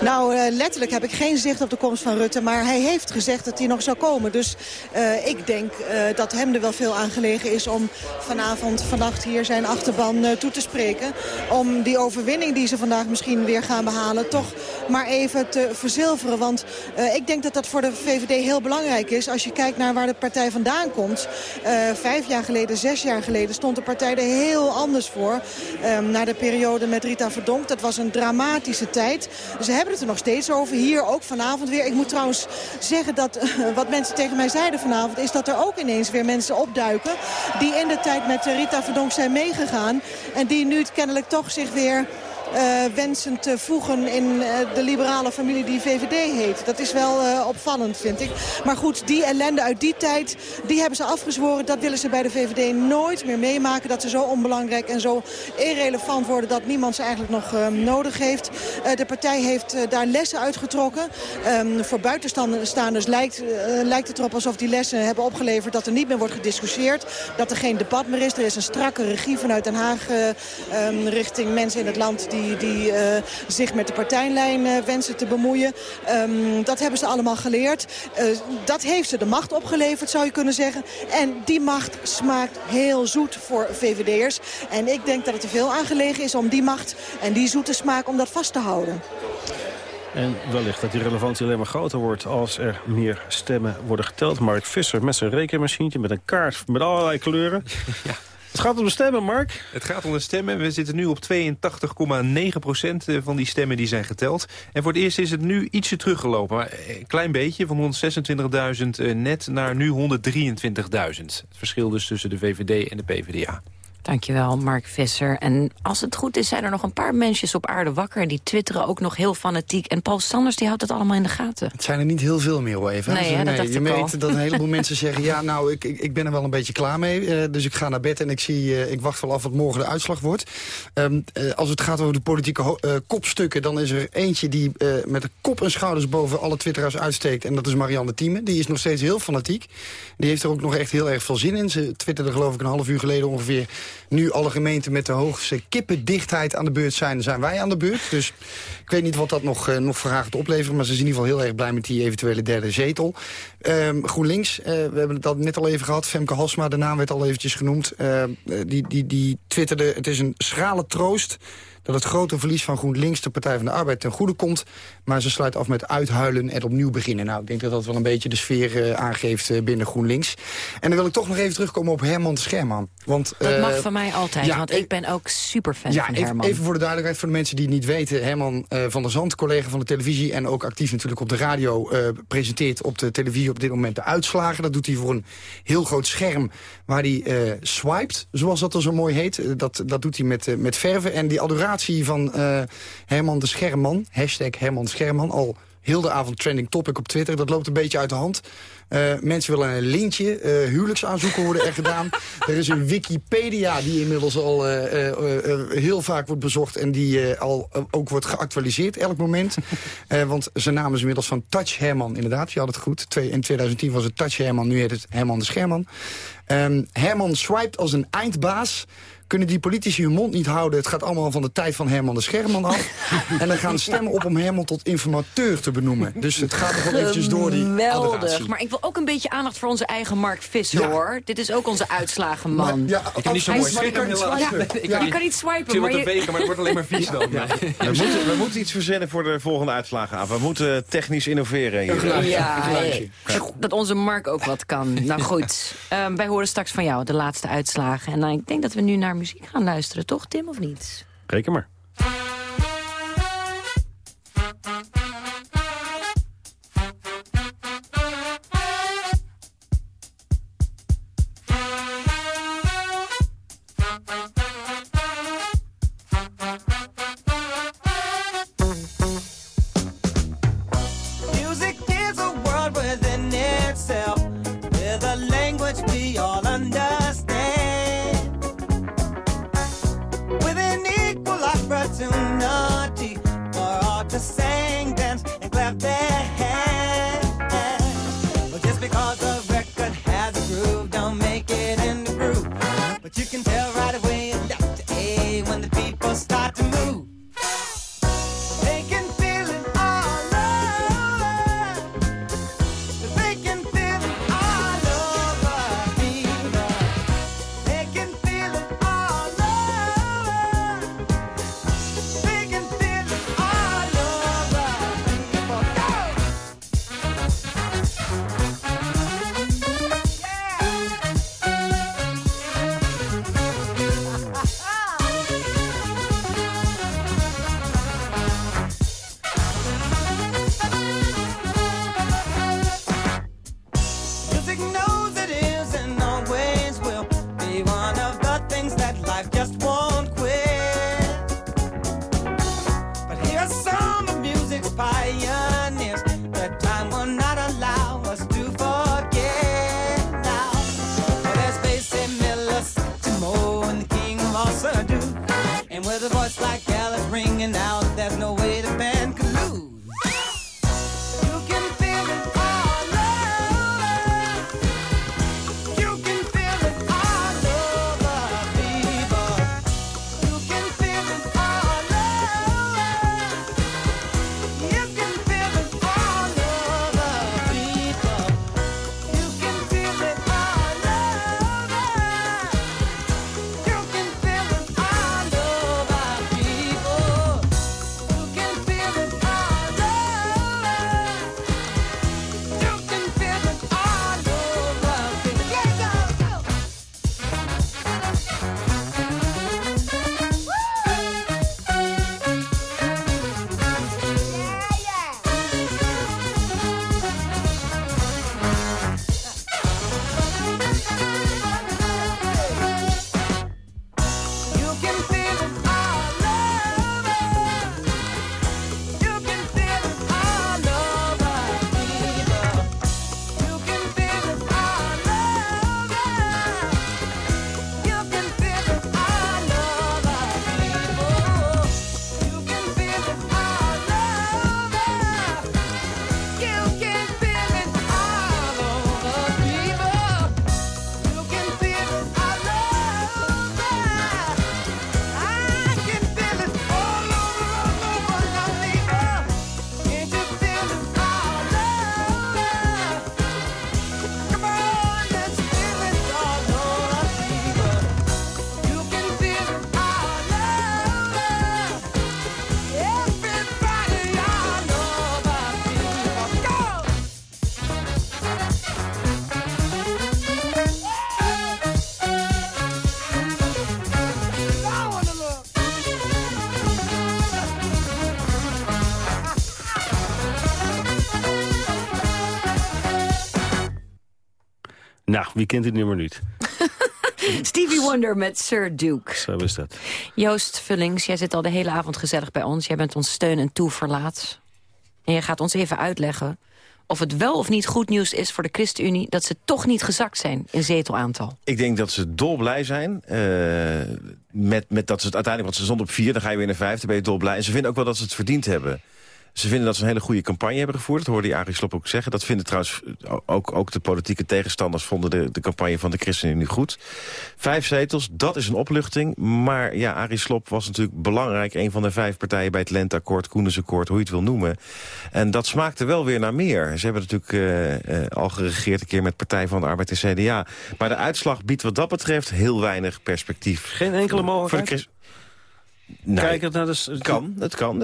Nou, uh, letterlijk heb ik geen zicht op de komst van Rutte. Maar hij heeft gezegd dat hij nog zou komen. Dus uh, ik denk uh, dat hem er wel veel aan gelegen is om vanavond, vannacht hier zijn achterban toe te spreken. Om die overwinning die ze vandaag misschien weer gaan behalen toch maar even te verzilveren. Want ik denk dat dat voor de VVD heel belangrijk is. Als je kijkt naar waar de partij vandaan komt. vijf jaar geleden, zes jaar geleden stond de partij er heel anders voor. Um, na de periode met Rita Verdonk. Dat was een dramatische tijd. Ze hebben het er nog steeds over. Hier ook vanavond weer. Ik moet trouwens zeggen dat uh, wat mensen tegen mij zeiden vanavond... is dat er ook ineens weer mensen opduiken... die in de tijd met Rita Verdonk zijn meegegaan. En die nu kennelijk toch zich weer... Uh, wensen te voegen in uh, de liberale familie die VVD heet. Dat is wel uh, opvallend, vind ik. Maar goed, die ellende uit die tijd, die hebben ze afgezworen. Dat willen ze bij de VVD nooit meer meemaken. Dat ze zo onbelangrijk en zo irrelevant worden... dat niemand ze eigenlijk nog nodig heeft. de partij heeft daar lessen uitgetrokken. Um, voor buitenstaanders lijkt, lijkt het erop alsof die lessen hebben opgeleverd... dat er niet meer wordt gediscussieerd. Dat er geen debat meer is. Er is een strakke regie vanuit Den Haag um, richting mensen in het land... die die, die uh, zich met de partijlijn uh, wensen te bemoeien. Um, dat hebben ze allemaal geleerd. Uh, dat heeft ze de macht opgeleverd, zou je kunnen zeggen. En die macht smaakt heel zoet voor VVD'ers. En ik denk dat het er veel aangelegen is om die macht en die zoete smaak om dat vast te houden. En wellicht dat die relevantie alleen maar groter wordt als er meer stemmen worden geteld. Mark Visser met zijn rekenmachientje, met een kaart met allerlei kleuren. [LAUGHS] Ja. Het gaat om de stemmen, Mark. Het gaat om de stemmen. We zitten nu op 82,9 procent van die stemmen die zijn geteld. En voor het eerst is het nu ietsje teruggelopen. Maar een klein beetje, van 126.000 net naar nu 123.000. Het verschil dus tussen de VVD en de PvdA. Dankjewel, Mark Visser. En als het goed is, zijn er nog een paar mensjes op aarde wakker... die twitteren ook nog heel fanatiek. En Paul Sanders die houdt het allemaal in de gaten. Het zijn er niet heel veel meer, hoor even. Nee, hè, dat dacht je al. dat een heleboel [LAUGHS] mensen zeggen... ja, nou, ik, ik, ben er wel een beetje klaar mee. eh, dus ik ga naar bed en ik, zie, eh, ik wacht wel af wat morgen de uitslag wordt. Ehm, eh, als het gaat over de politieke kopstukken... dan is er eentje die met de kop en schouders boven alle twitteraars uitsteekt. En dat is Marianne Thieme. Die is nog steeds heel fanatiek. Die heeft er ook nog echt heel erg veel zin in. Ze twitterde geloof ik een half uur geleden ongeveer... nu alle gemeenten met de hoogste kippendichtheid aan de beurt zijn... zijn wij aan de beurt. Dus ik weet niet wat dat nog, eh, nog haar gaat opleveren... maar ze is in ieder geval heel erg blij met die eventuele derde zetel. Ehm, GroenLinks, eh, we hebben al net al even gehad. Femke Halsma, de naam werd al eventjes genoemd. Eh, eh, die, die, die twitterde, het is een schrale troost dat het grote verlies van GroenLinks de Partij van de Arbeid ten goede komt. Maar ze sluit af met uithuilen en opnieuw beginnen. Nou, ik denk dat dat wel een beetje de sfeer eh, aangeeft eh, binnen GroenLinks. En dan wil ik toch nog even terugkomen op Herman Scherman. Want, Dat eh, mag van mij altijd, ja, want ik- ben ook super fan ja, van even, Herman. even voor de duidelijkheid, voor de mensen die het niet weten. Herman eh, van der Zand, collega van de televisie... en ook actief natuurlijk op de radio... eh, presenteert op de televisie op dit moment de uitslagen. Dat doet hij voor een heel groot scherm waar hij eh swiped, zoals dat er zo mooi heet. Eh, dat, dat doet hij met, eh, met verven. En die adoratie van eh, Herman de Schermman, hashtag Herman de Schermman... al heel de avond trending topic op Twitter. Dat loopt een beetje uit de hand. Eh, mensen willen een lintje. eh, huwelijksaanzoeken worden er gedaan. [LAUGHS] Er is een Wikipedia die inmiddels al heel vaak wordt bezocht... en die al ook wordt geactualiseerd elk moment. [LAUGHS] Want zijn naam is inmiddels van Touch Herman, inderdaad. Je had het goed. Twee, in 2010 was het Touch Herman, nu heet het Herman de Scherman. Ehm, Herman swiped als een eindbaas kunnen die politici hun mond niet houden. Het gaat allemaal van de tijd van Herman de Scherman af. [LAUGHS] en dan gaan stemmen op om Herman tot informateur te benoemen. Dus het gaat nog wel eventjes door die Geweldig. Maar ik wil ook een beetje aandacht voor onze eigen Mark Visser, Ja. hoor. Dit is ook onze uitslagenman. Maar- ja, Ik heb niet zo mooi kan swipen. Ik Ja. kan Je kan niet swipen, maar je... vegen, maar het wordt alleen maar vies dan. [LAUGHS] We moeten, we moeten iets verzinnen voor de volgende uitslagen. We moeten technisch innoveren hier. Ja, dat, onze Mark ook wat kan. Nou goed, [LAUGHS] Ehm, wij horen straks van jou de laatste uitslagen. En dan, ik denk dat we nu naar muziek gaan luisteren, toch Tim, of niet? Reken maar. Ringing out, there's no wie kent dit nummer niet? [LAUGHS] Stevie Wonder met Sir Duke. Zo is dat. Joost Vullings, jij zit al de hele avond gezellig bij ons. Jij bent ons steun en toeverlaat. En je gaat ons even uitleggen of het wel of niet goed nieuws is voor de ChristenUnie... dat ze toch niet gezakt zijn in zetelaantal. Ik denk dat ze dolblij zijn. Uh, met, met dat ze het uiteindelijk, want ze stonden op vier, dan ga je weer naar vijf, dan ben je dolblij. En ze vinden ook wel dat ze het verdiend hebben. Ze vinden dat ze een hele goede campagne hebben gevoerd. Dat hoorde Arie Slob ook zeggen. Dat vinden trouwens ook, ook de politieke tegenstanders... vonden de, de campagne van de ChristenUnie goed. Vijf zetels, dat is een opluchting. Maar ja, Arie Slob was natuurlijk belangrijk. Een van de vijf partijen bij het Lenteakkoord, Koenensakkoord... hoe je het wil noemen. En dat smaakte wel weer naar meer. Ze hebben natuurlijk uh, uh, al geregeerd een keer met Partij van de Arbeid en CDA. Maar de uitslag biedt wat dat betreft heel weinig perspectief. Geen enkele mogelijkheid? Nee, Kijken naar de... Het kan, het kan.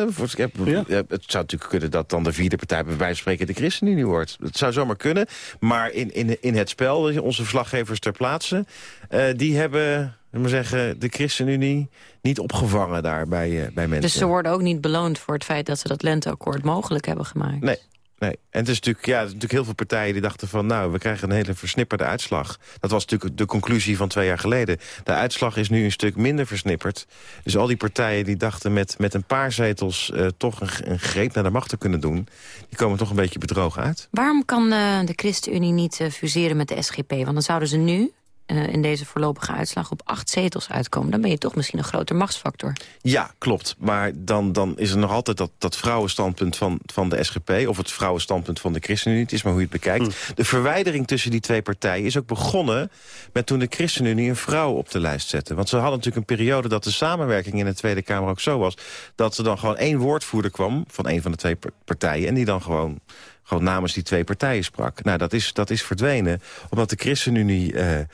Ja? Het zou natuurlijk kunnen dat dan de vierde partij bij wijze van spreken de ChristenUnie wordt. Het zou zomaar kunnen. Maar in, in, in het spel, onze verslaggevers ter plaatse... Uh, die hebben, maar zeggen, de ChristenUnie niet opgevangen daar bij, uh, bij mensen. Dus ze worden ook niet beloond voor het feit dat ze dat lenteakkoord mogelijk hebben gemaakt? Nee, Nee, en het is natuurlijk, ja, natuurlijk heel veel partijen die dachten van... nou, we krijgen een hele versnipperde uitslag. Dat was natuurlijk de conclusie van twee jaar geleden. De uitslag is nu een stuk minder versnipperd. Dus al die partijen die dachten met, met een paar zetels... Uh, toch een, een, greep naar de macht te kunnen doen... die komen toch een beetje bedrogen uit. Waarom kan uh, de ChristenUnie niet uh, fuseren met de SGP? Want dan zouden ze nu uh, in deze voorlopige uitslag op acht zetels uitkomen... dan ben je toch misschien een groter machtsfactor. Ja, klopt. Maar dan, dan is er nog altijd dat, dat vrouwenstandpunt van, van de SGP... of het vrouwenstandpunt van de ChristenUnie. Het is maar hoe je het bekijkt. Hmm. De verwijdering tussen die twee partijen is ook begonnen... met toen de ChristenUnie een vrouw op de lijst zette. Want ze hadden natuurlijk een periode dat de samenwerking in de Tweede Kamer ook zo was... dat er dan gewoon één woordvoerder kwam van een van de twee partijen... en die dan gewoon gewoon namens die twee partijen sprak. Nou, dat is, dat is verdwenen. Omdat de ChristenUnie uh, uh,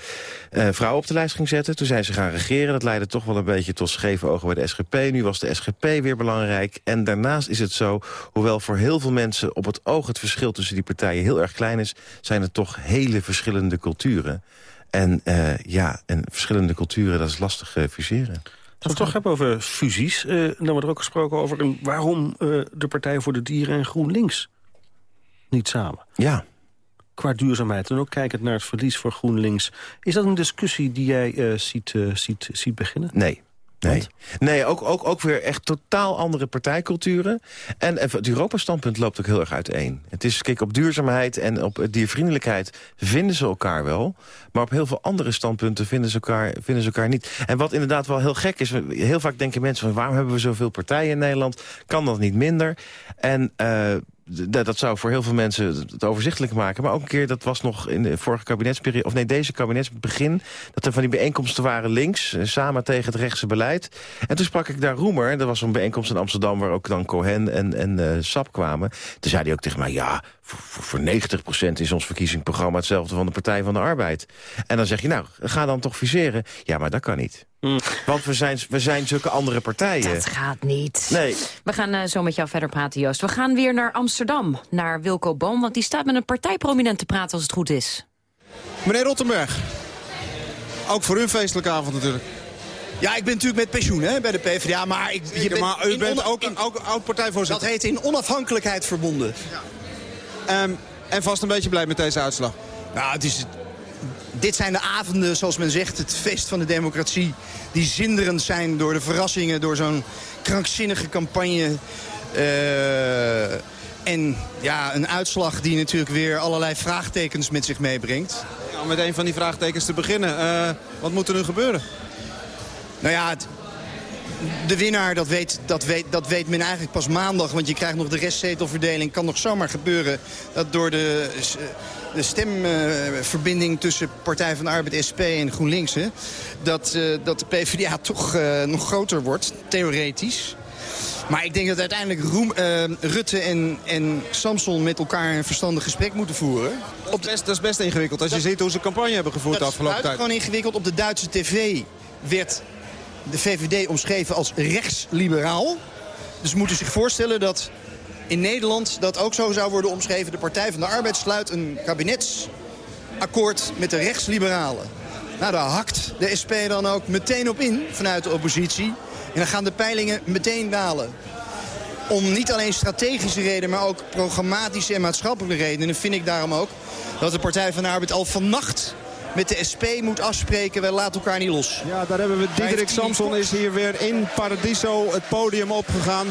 vrouwen op de lijst ging zetten. Toen zijn ze gaan regeren. Dat leidde toch wel een beetje tot scheve ogen bij de SGP. Nu was de SGP weer belangrijk. En daarnaast is het zo, hoewel voor heel veel mensen op het oog het verschil tussen die partijen heel erg klein is, zijn het toch hele verschillende culturen. En uh, ja, en verschillende culturen, dat is lastig uh, fuseren. Als we het toch hebben over fusies, uh, dan wordt er ook gesproken over waarom de Partij voor de Dieren en GroenLinks niet samen. Ja. Qua duurzaamheid en ook kijkend naar het verlies voor GroenLinks. Is dat een discussie die jij uh, ziet, uh, ziet, ziet beginnen? Nee. Nee, nee ook, ook, ook weer echt totaal andere partijculturen. En het Europa-standpunt loopt ook heel erg uiteen. Het is, kijk, op duurzaamheid en op diervriendelijkheid vinden ze elkaar wel. Maar op heel veel andere standpunten vinden ze elkaar, vinden ze elkaar niet. En wat inderdaad wel heel gek is, heel vaak denken mensen van... waarom hebben we zoveel partijen in Nederland? Kan dat niet minder? En... Uh, dat zou voor heel veel mensen het overzichtelijk maken. Maar ook een keer, dat was nog in de vorige kabinetsperiode... of nee, deze kabinetsbegin... dat er van die bijeenkomsten waren links... samen tegen het rechtse beleid. En toen sprak ik daar Roemer. Dat was een bijeenkomst in Amsterdam... waar ook dan Cohen en, en uh, Sap kwamen. Toen zei hij ook tegen mij... ja, voor, voor 90% is ons verkiezingsprogramma hetzelfde van de Partij van de Arbeid. En dan zeg je, nou, ga dan toch fuseren. Ja, maar dat kan niet. Mm. Want we zijn, we zijn zulke andere partijen. Dat gaat niet. Nee. We gaan uh, zo met jou verder praten, Joost. We gaan weer naar Amsterdam, naar Wilco Boom... want die staat met een partijprominent te praten als het goed is. Meneer Rottenberg, ook voor u een feestelijke avond natuurlijk. Ja, ik ben natuurlijk met pensioen hè, bij de PvdA, maar... Ik, je bent maar u bent ook een oud-partijvoorzitter. Dat heet in onafhankelijkheid verbonden. Ja. Um, en vast een beetje blij met deze uitslag. Nou, het is, dit zijn de avonden, zoals men zegt, het feest van de democratie... die zinderend zijn door de verrassingen, door zo'n krankzinnige campagne... Uh, en ja, een uitslag die natuurlijk weer allerlei vraagtekens met zich meebrengt. Om met een van die vraagtekens te beginnen. Uh, wat moet er nu gebeuren? Nou ja, het, de winnaar, dat weet, dat, weet, dat weet men eigenlijk pas maandag. Want je krijgt nog de restzetelverdeling. kan nog zomaar gebeuren dat door de, de stemverbinding tussen Partij van de Arbeid, SP en GroenLinks... Hè, dat, uh, dat de PvdA [LAUGHS] toch uh, nog groter wordt, theoretisch. Maar ik denk dat uiteindelijk Roem, uh, Rutte en, en Samson met elkaar een verstandig gesprek moeten voeren. Dat is best, dat is best ingewikkeld als dat, je ziet hoe ze campagne hebben gevoerd de afgelopen tijd. Dat is gewoon ingewikkeld. Op de Duitse tv werd de VVD omschreven als rechtsliberaal. Dus moeten zich voorstellen dat in Nederland dat ook zo zou worden omschreven. De Partij van de Arbeid sluit een kabinetsakkoord met de rechtsliberalen. Nou, daar hakt de SP dan ook meteen op in vanuit de oppositie. En dan gaan de peilingen meteen dalen. Om niet alleen strategische redenen, maar ook programmatische en maatschappelijke redenen... vind ik daarom ook dat de Partij van de Arbeid al vannacht met de SP moet afspreken. We laten elkaar niet los. Ja, daar hebben we Diederik Samson is hier weer in Paradiso het podium opgegaan.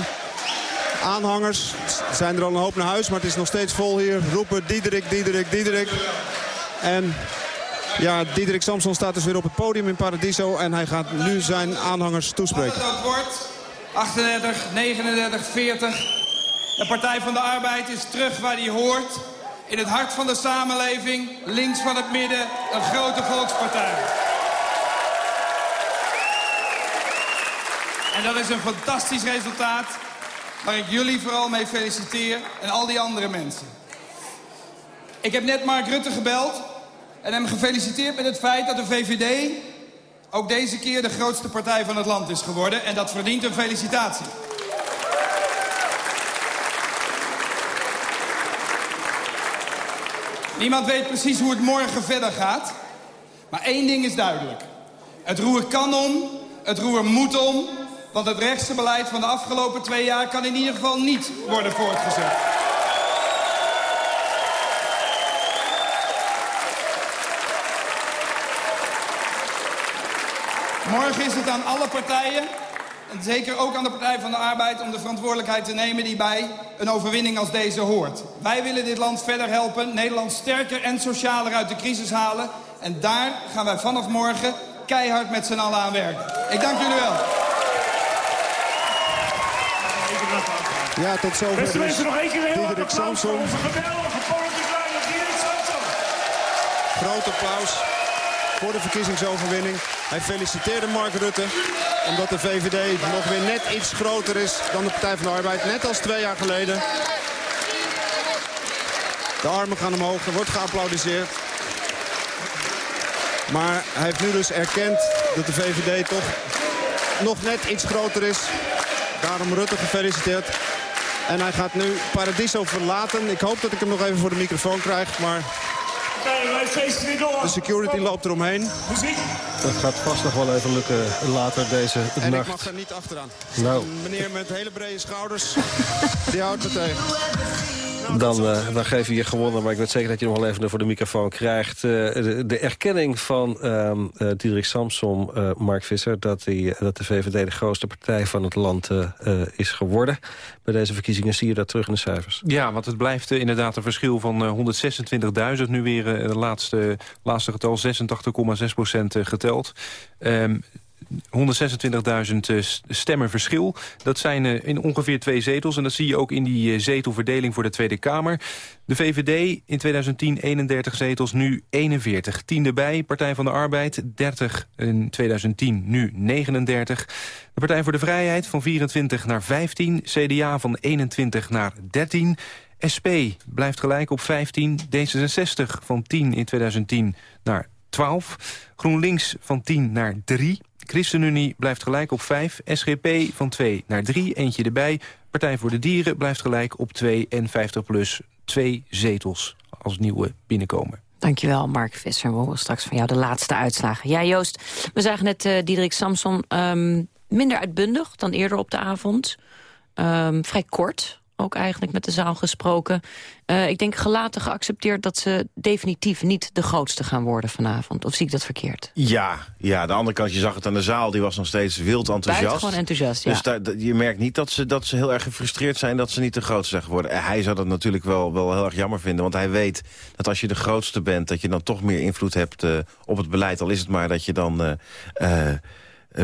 Aanhangers zijn er al een hoop naar huis, maar het is nog steeds vol hier. Roepen Diederik, Diederik, Diederik. En ja, Diederik Samson staat dus weer op het podium in Paradiso. En hij gaat nu zijn aanhangers toespreken. Het wordt 38, 39, 40. De Partij van de Arbeid is terug waar die hoort. In het hart van de samenleving, links van het midden, een grote volkspartij. En dat is een fantastisch resultaat waar ik jullie vooral mee feliciteer en al die andere mensen. Ik heb net Mark Rutte gebeld en hem gefeliciteerd met het feit dat de VVD ook deze keer de grootste partij van het land is geworden. En dat verdient een felicitatie. Niemand weet precies hoe het morgen verder gaat. Maar één ding is duidelijk. Het roer kan om, het roer moet om... want het rechtse beleid van de afgelopen twee jaar... kan in ieder geval niet worden voortgezet. Morgen is het aan alle partijen, en zeker ook aan de Partij van de Arbeid... om de verantwoordelijkheid te nemen die bij een overwinning als deze hoort. Wij willen dit land verder helpen, Nederland sterker en socialer uit de crisis halen. En daar gaan wij vanaf morgen keihard met z'n allen aan werken. Ik dank jullie wel. Ja, tot zover Beste dus mensen, nog één keer heel Diederik voor onze geweldige politiek leider Diederik Samson. Groot applaus voor de verkiezingsoverwinning. Hij feliciteerde Mark Rutte omdat de VVD nog weer net iets groter is dan de Partij van de Arbeid. Net als twee jaar geleden. De armen gaan omhoog, er wordt geapplaudiseerd. Maar hij heeft nu dus erkend dat de VVD toch nog net iets groter is. Daarom Rutte gefeliciteerd. En hij gaat nu Paradiso verlaten. Ik hoop dat ik hem nog even voor de microfoon krijg. Maar Oké, wij feesten weer door. de security loopt eromheen. Muziek. Dat gaat vast nog wel even lukken later deze En ik nacht. mag er niet achteraan. Nou. Een meneer met hele brede schouders. [LAUGHS] Die houdt me tegen. Dan, dan geef je je gewonnen, maar ik weet zeker dat je nog wel even voor de microfoon krijgt. Eh, de, erkenning van ehm eh, Diederik Samsom, eh, Mark Visser... Dat, die, dat de VVD de grootste partij van het land is geworden. Bij deze verkiezingen zie je dat terug in de cijfers. Ja, want het blijft inderdaad een verschil van eh, 126.000. Nu weer het laatste, laatste getal, 86,6 procent geteld. Ehm 126.000 eh, stemmen verschil. Dat zijn eh, in ongeveer twee zetels. En dat zie je ook in die eh, zetelverdeling voor de Tweede Kamer. De VVD in 2010 31 zetels, nu 41. 10 erbij, Partij van de Arbeid 30 in 2010, nu 39. De Partij voor de Vrijheid van 24 naar 15. CDA van 21 naar 13. SP blijft gelijk op 15. D66 van 10 in 2010 naar 12. GroenLinks van 10 naar 3. ChristenUnie blijft gelijk op 5. SGP van 2 naar 3, eentje erbij. Partij voor de Dieren blijft gelijk op 2. En 50PLUS 2 zetels als nieuwe binnenkomen. Dankjewel, Mark Visser. We horen straks van jou de laatste uitslagen. Ja, Joost, we zagen net uh, Diederik Samson um, minder uitbundig dan eerder op de avond. Um, vrij kort, ook eigenlijk met de zaal gesproken. Uh, ik denk gelaten geaccepteerd dat ze definitief niet de grootste gaan worden vanavond. Of zie ik dat verkeerd? Ja, ja, de andere kant, je zag het aan de zaal, die was nog steeds wild enthousiast. gewoon enthousiast, ja. Dus daar, je merkt niet dat ze, dat ze heel erg gefrustreerd zijn dat ze niet de grootste zijn geworden. Hij zou dat natuurlijk wel, wel heel erg jammer vinden, want hij weet dat als je de grootste bent, dat je dan toch meer invloed hebt uh, op het beleid. Al is het maar dat je dan... Uh,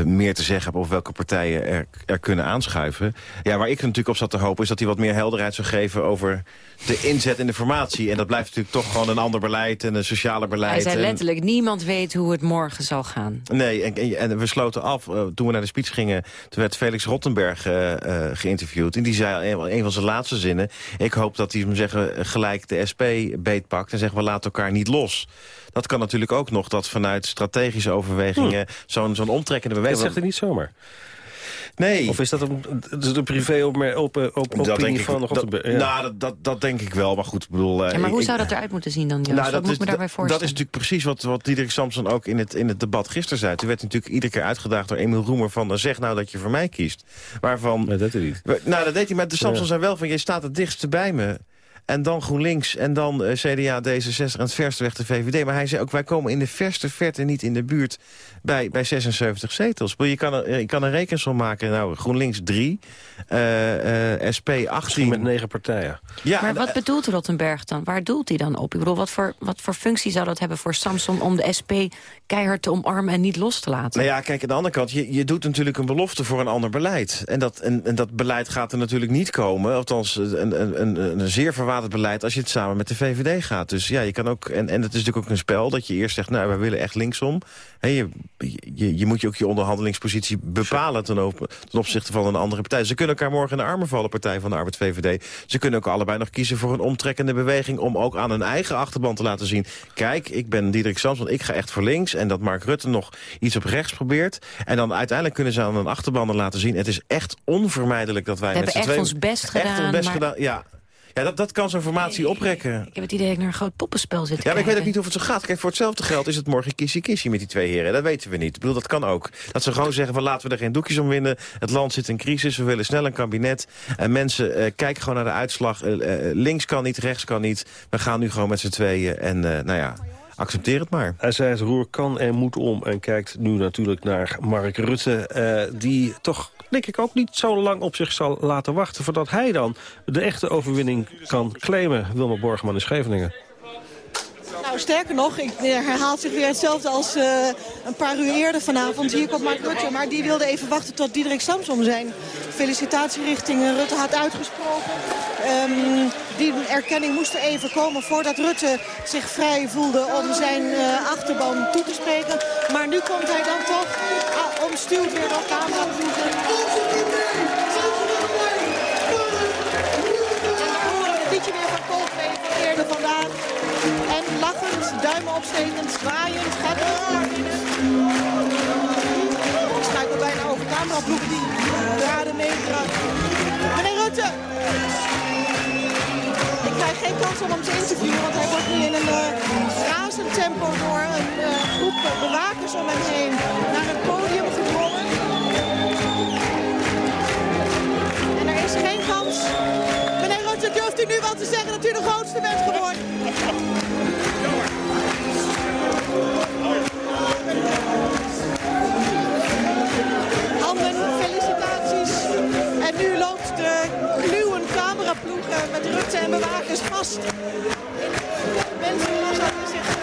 meer te zeggen hebt over welke partijen er, er, kunnen aanschuiven. Ja, waar ik natuurlijk op zat te hopen is dat hij wat meer helderheid zou geven over de inzet in de formatie. En dat blijft natuurlijk toch gewoon een ander beleid en een sociale beleid. Hij zei en... letterlijk, niemand weet hoe het morgen zal gaan. Nee, en, en, we sloten af, uh, toen we naar de speech gingen, toen werd Felix Rottenberg uh, geïnterviewd. En die zei een, een van zijn laatste zinnen, ik hoop dat hij, zeggen, gelijk de SP beetpakt en zegt, we laten elkaar niet los. Dat kan natuurlijk ook nog dat vanuit strategische overwegingen... Hm. zo'n zo'n omtrekkende beweging... Dat zegt hij niet zomaar. Nee. Of is dat een, de privé op, op, op dat opinie ik, van de dat, ja. Nou, dat, dat, dat, denk ik wel. Maar goed, bedoel... Ja, maar hoe ik, zou dat eruit moeten zien dan, Joost? Nou, wat moet is, me daarbij voorstellen? Dat is natuurlijk precies wat, wat Diederik Samson ook in het, in het debat gisteren zei. Toen werd natuurlijk iedere keer uitgedaagd door Emiel Roemer van... zeg nou dat je voor mij kiest. Waarvan... Nee, dat deed hij niet. Nou, dat deed hij. Maar de Samson ja. zei wel van, je staat het dichtste bij me. En dan GroenLinks en dan eh, CDA, D66 en het verste weg de VVD. Maar hij zei ook, wij komen in de verste verte niet in de buurt bij, bij 76 zetels. Je kan, er, je kan een rekensom maken. Nou, GroenLinks 3, SP 18. met negen partijen. Ja, maar wat bedoelt Rottenberg dan? Waar doelt hij dan op? Ik bedoel, wat voor, wat voor functie zou dat hebben voor Samson... om de SP keihard te omarmen en niet los te laten? Nou ja, kijk, aan de andere kant, je, je doet natuurlijk een belofte voor een ander beleid. En dat, en, en dat beleid gaat er natuurlijk niet komen. Althans, een, een, een, een zeer verwaterd beleid als je het samen met de VVD gaat. Dus ja, je kan ook, en, en het is natuurlijk ook een spel dat je eerst zegt, nou, we willen echt linksom. He, je, je, je moet je ook je onderhandelingspositie bepalen ten, op, ten opzichte van een andere partij. Ze kunnen elkaar morgen in de armen vallen, Partij van de Arbeid, VVD. Ze kunnen ook allebei nog kiezen voor een omtrekkende beweging... om ook aan hun eigen achterban te laten zien... kijk, ik ben Diederik Samson, ik ga echt voor links... en dat Mark Rutte nog iets op rechts probeert. En dan uiteindelijk kunnen ze aan hun achterban laten zien... het is echt onvermijdelijk dat wij We met hebben echt ons best Echt gedaan, ons best maar- gedaan, ja. Ja, dat, dat kan zo'n formatie oprekken. Ik heb het idee dat ik naar een groot poppenspel zit Ja, maar ik weet ook niet of het zo gaat. Kijk, voor hetzelfde geld is het morgen kissie-kissie met die twee heren. Dat weten we niet. Ik bedoel, dat kan ook. Dat ze gewoon zeggen van laten we er geen doekjes om winnen. Het land zit in crisis, we willen snel een kabinet. En mensen, eh, kijken gewoon naar de uitslag. Eh, eh, links kan niet, rechts kan niet. We gaan nu gewoon met z'n tweeën. En eh, nou ja, accepteer het maar. Hij zei het roer kan en moet om en kijkt nu natuurlijk naar Mark Rutte... eh, die toch, denk ik, ook niet zo lang op zich zal laten wachten... voordat hij dan de echte overwinning kan claimen. Wilma Borgman in Scheveningen. Nou, sterker nog, ik eh, herhaalt zich weer hetzelfde als eh, een paar uur eerder vanavond. Hier komt Mark Rutte, maar die wilde even wachten tot Diederik Samsom zijn felicitatie richting eh, Rutte had uitgesproken. Ehm, die erkenning moest er even komen voordat Rutte zich vrij voelde om zijn eh, achterban toe te spreken. Maar nu komt hij dan toch ah, omstuwd weer door cameraploegen. Een liedje weer van Coldplay van eerder vandaag. En lachend, duimen opstekend, zwaaiend, gaat binnen. Ik struikel bijna over cameraploegen die draden meedragen. Meneer Rutte! Ik krijg geen kans om hem te interviewen, want hij wordt nu in een eh, razend tempo door een eh, groep bewakers om hem heen naar het podium gedrongen. En er is geen kans. Meneer Rutte, durft u nu wel te zeggen dat u de grootste bent geworden? Handen, felicitaties. En nu loopt de kluwen cameraploeg eh, met Rutte en bewakers vast. Mensenmassa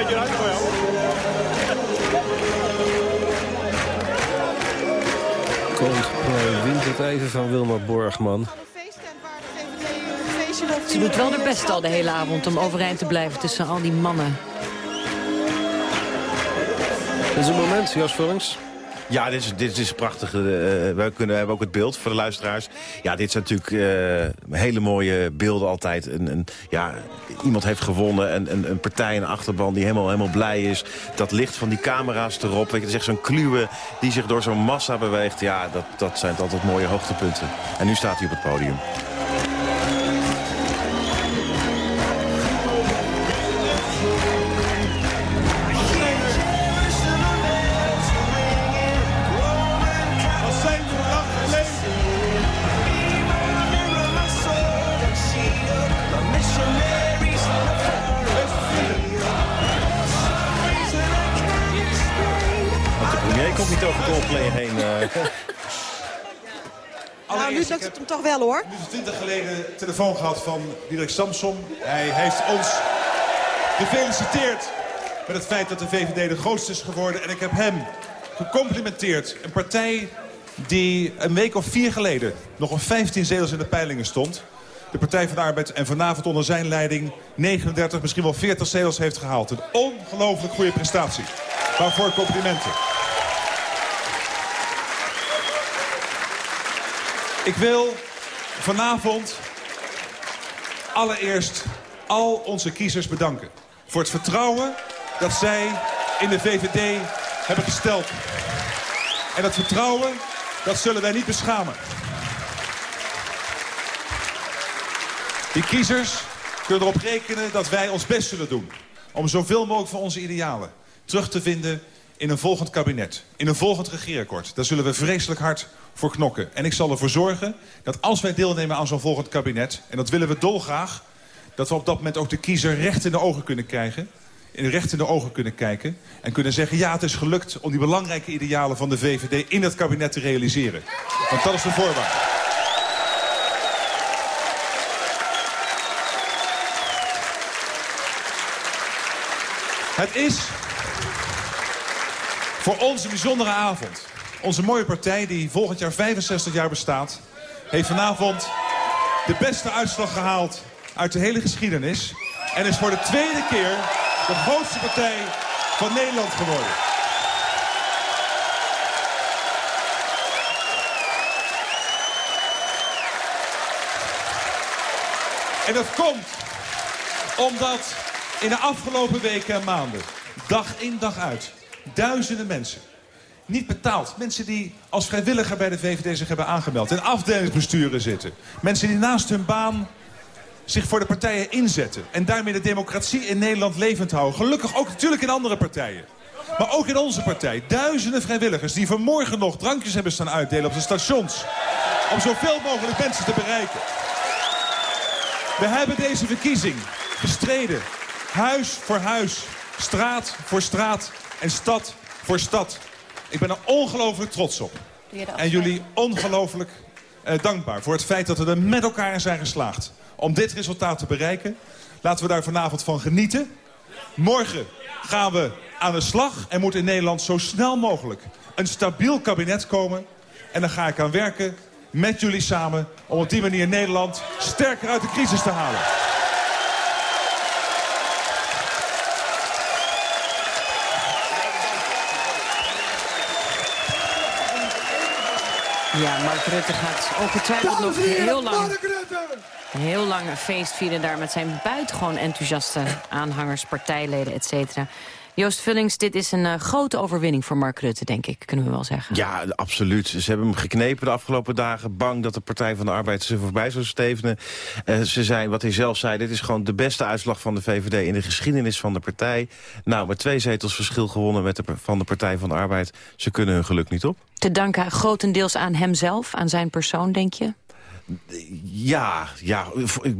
beetje uit voor jou. Coldplay wint het even van Wilma Borgman. Ze doet wel haar best al de hele avond om overeind te blijven tussen al die mannen. Dit is een moment, Jas Vullings. Ja, dit is, dit is prachtig. Eh, we, kunnen, hebben ook het beeld voor de luisteraars. Ja, dit zijn natuurlijk eh, hele mooie beelden altijd. Ja, iemand heeft gewonnen, een, een, een partij, een achterban die helemaal, helemaal blij is. Dat licht van die camera's erop. Weet je, het is echt zo'n kluwe die zich door zo'n massa beweegt. Ja, dat, dat zijn altijd mooie hoogtepunten. En nu staat hij op het podium. Hem toch wel hoor. minuut 20 geleden telefoon gehad van Diederik Samson. Hij heeft ons gefeliciteerd met het feit dat de VVD de grootste is geworden. En ik heb hem gecomplimenteerd. Een partij die een week of vier geleden nog op 15 zetels in de peilingen stond. De Partij van de Arbeid en vanavond onder zijn leiding 39, misschien wel 40 zetels heeft gehaald. Een ongelooflijk goede prestatie. Waarvoor complimenten. Ik wil vanavond allereerst al onze kiezers bedanken. Voor het vertrouwen dat zij in de VVD hebben gesteld. En dat vertrouwen, dat zullen wij niet beschamen. Die kiezers kunnen erop rekenen dat wij ons best zullen doen... om zoveel mogelijk van onze idealen terug te vinden in een volgend kabinet. In een volgend regeerakkoord. Daar zullen we vreselijk hard voor knokken. En ik zal ervoor zorgen dat als wij deelnemen aan zo'n volgend kabinet... en dat willen we dolgraag... dat we op dat moment ook de kiezer recht in de ogen kunnen krijgen... in recht in de ogen kunnen kijken... en kunnen zeggen, ja, het is gelukt om die belangrijke idealen van de VVD... in het kabinet te realiseren. Want dat is de voorwaarde. Het is voor ons een bijzondere avond. Onze mooie partij, die volgend jaar 65 jaar bestaat... heeft vanavond de beste uitslag gehaald uit de hele geschiedenis... en is voor de tweede keer de grootste partij van Nederland geworden. En dat komt omdat in de afgelopen weken en maanden, dag in dag uit, duizenden mensen, niet betaald. Mensen die als vrijwilliger bij de VVD zich hebben aangemeld, in afdelingsbesturen zitten. Mensen die naast hun baan zich voor de partijen inzetten. En daarmee de democratie in Nederland levend houden. Gelukkig ook natuurlijk in andere partijen. Maar ook in onze partij. Duizenden vrijwilligers die vanmorgen nog drankjes hebben staan uitdelen op de stations. Om zoveel mogelijk mensen te bereiken. We hebben deze verkiezing gestreden. Huis voor huis. Straat voor straat. En stad voor stad. Ik ben er ongelooflijk trots op. En jullie ongelooflijk eh, dankbaar voor het feit dat we er met elkaar in zijn geslaagd. Om dit resultaat te bereiken. Laten we daar vanavond van genieten. Morgen gaan we aan de slag en moet in Nederland zo snel mogelijk een stabiel kabinet komen. En dan ga ik aan werken met jullie samen om op die manier Nederland sterker uit de crisis te halen. Ja, Mark Rutte gaat ongetwijfeld nog heel lang, heel lang feest vieren daar... met zijn buitengewoon enthousiaste aanhangers, partijleden, et cetera. Joost Vullings, dit is een uh, grote overwinning voor Mark Rutte, denk ik, kunnen we wel zeggen. Ja, absoluut. Ze hebben hem geknepen de afgelopen dagen. Bang dat de Partij van de Arbeid ze voorbij zou stevenen. Uh, ze zijn, wat hij zelf zei, dit is gewoon de beste uitslag van de VVD... in de geschiedenis van de partij. Nou, met twee zetels verschil gewonnen met de, van de Partij van de Arbeid. Ze kunnen hun geluk niet op. Te danken grotendeels aan hemzelf, aan zijn persoon, denk je? Ja, ja,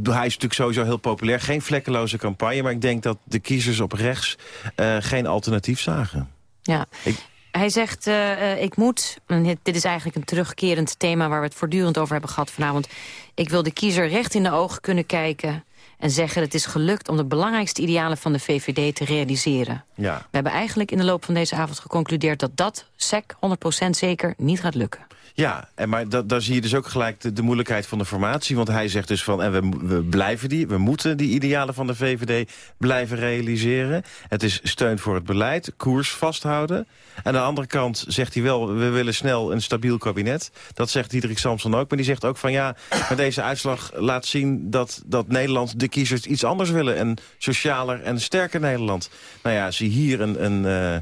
hij is natuurlijk sowieso heel populair. Geen vlekkeloze campagne, maar ik denk dat de kiezers op rechts uh, geen alternatief zagen. Ja, ik... hij zegt, uh, ik moet, dit is eigenlijk een terugkerend thema... waar we het voortdurend over hebben gehad vanavond... ik wil de kiezer recht in de ogen kunnen kijken en zeggen... het is gelukt om de belangrijkste idealen van de VVD te realiseren. Ja. We hebben eigenlijk in de loop van deze avond geconcludeerd... dat dat SEC 100% zeker niet gaat lukken. Ja, en maar da daar zie je dus ook gelijk de, moeilijkheid van de formatie. Want hij zegt dus van, en we, we blijven die, we moeten die idealen van de VVD blijven realiseren. Het is steun voor het beleid, koers vasthouden. Aan de andere kant zegt hij wel, we willen snel een stabiel kabinet. Dat zegt Diederik Samson ook. Maar die zegt ook van ja, maar deze uitslag laat zien dat, dat Nederland de kiezers iets anders willen. Een socialer en sterker Nederland. Nou ja, zie hier een, een uh,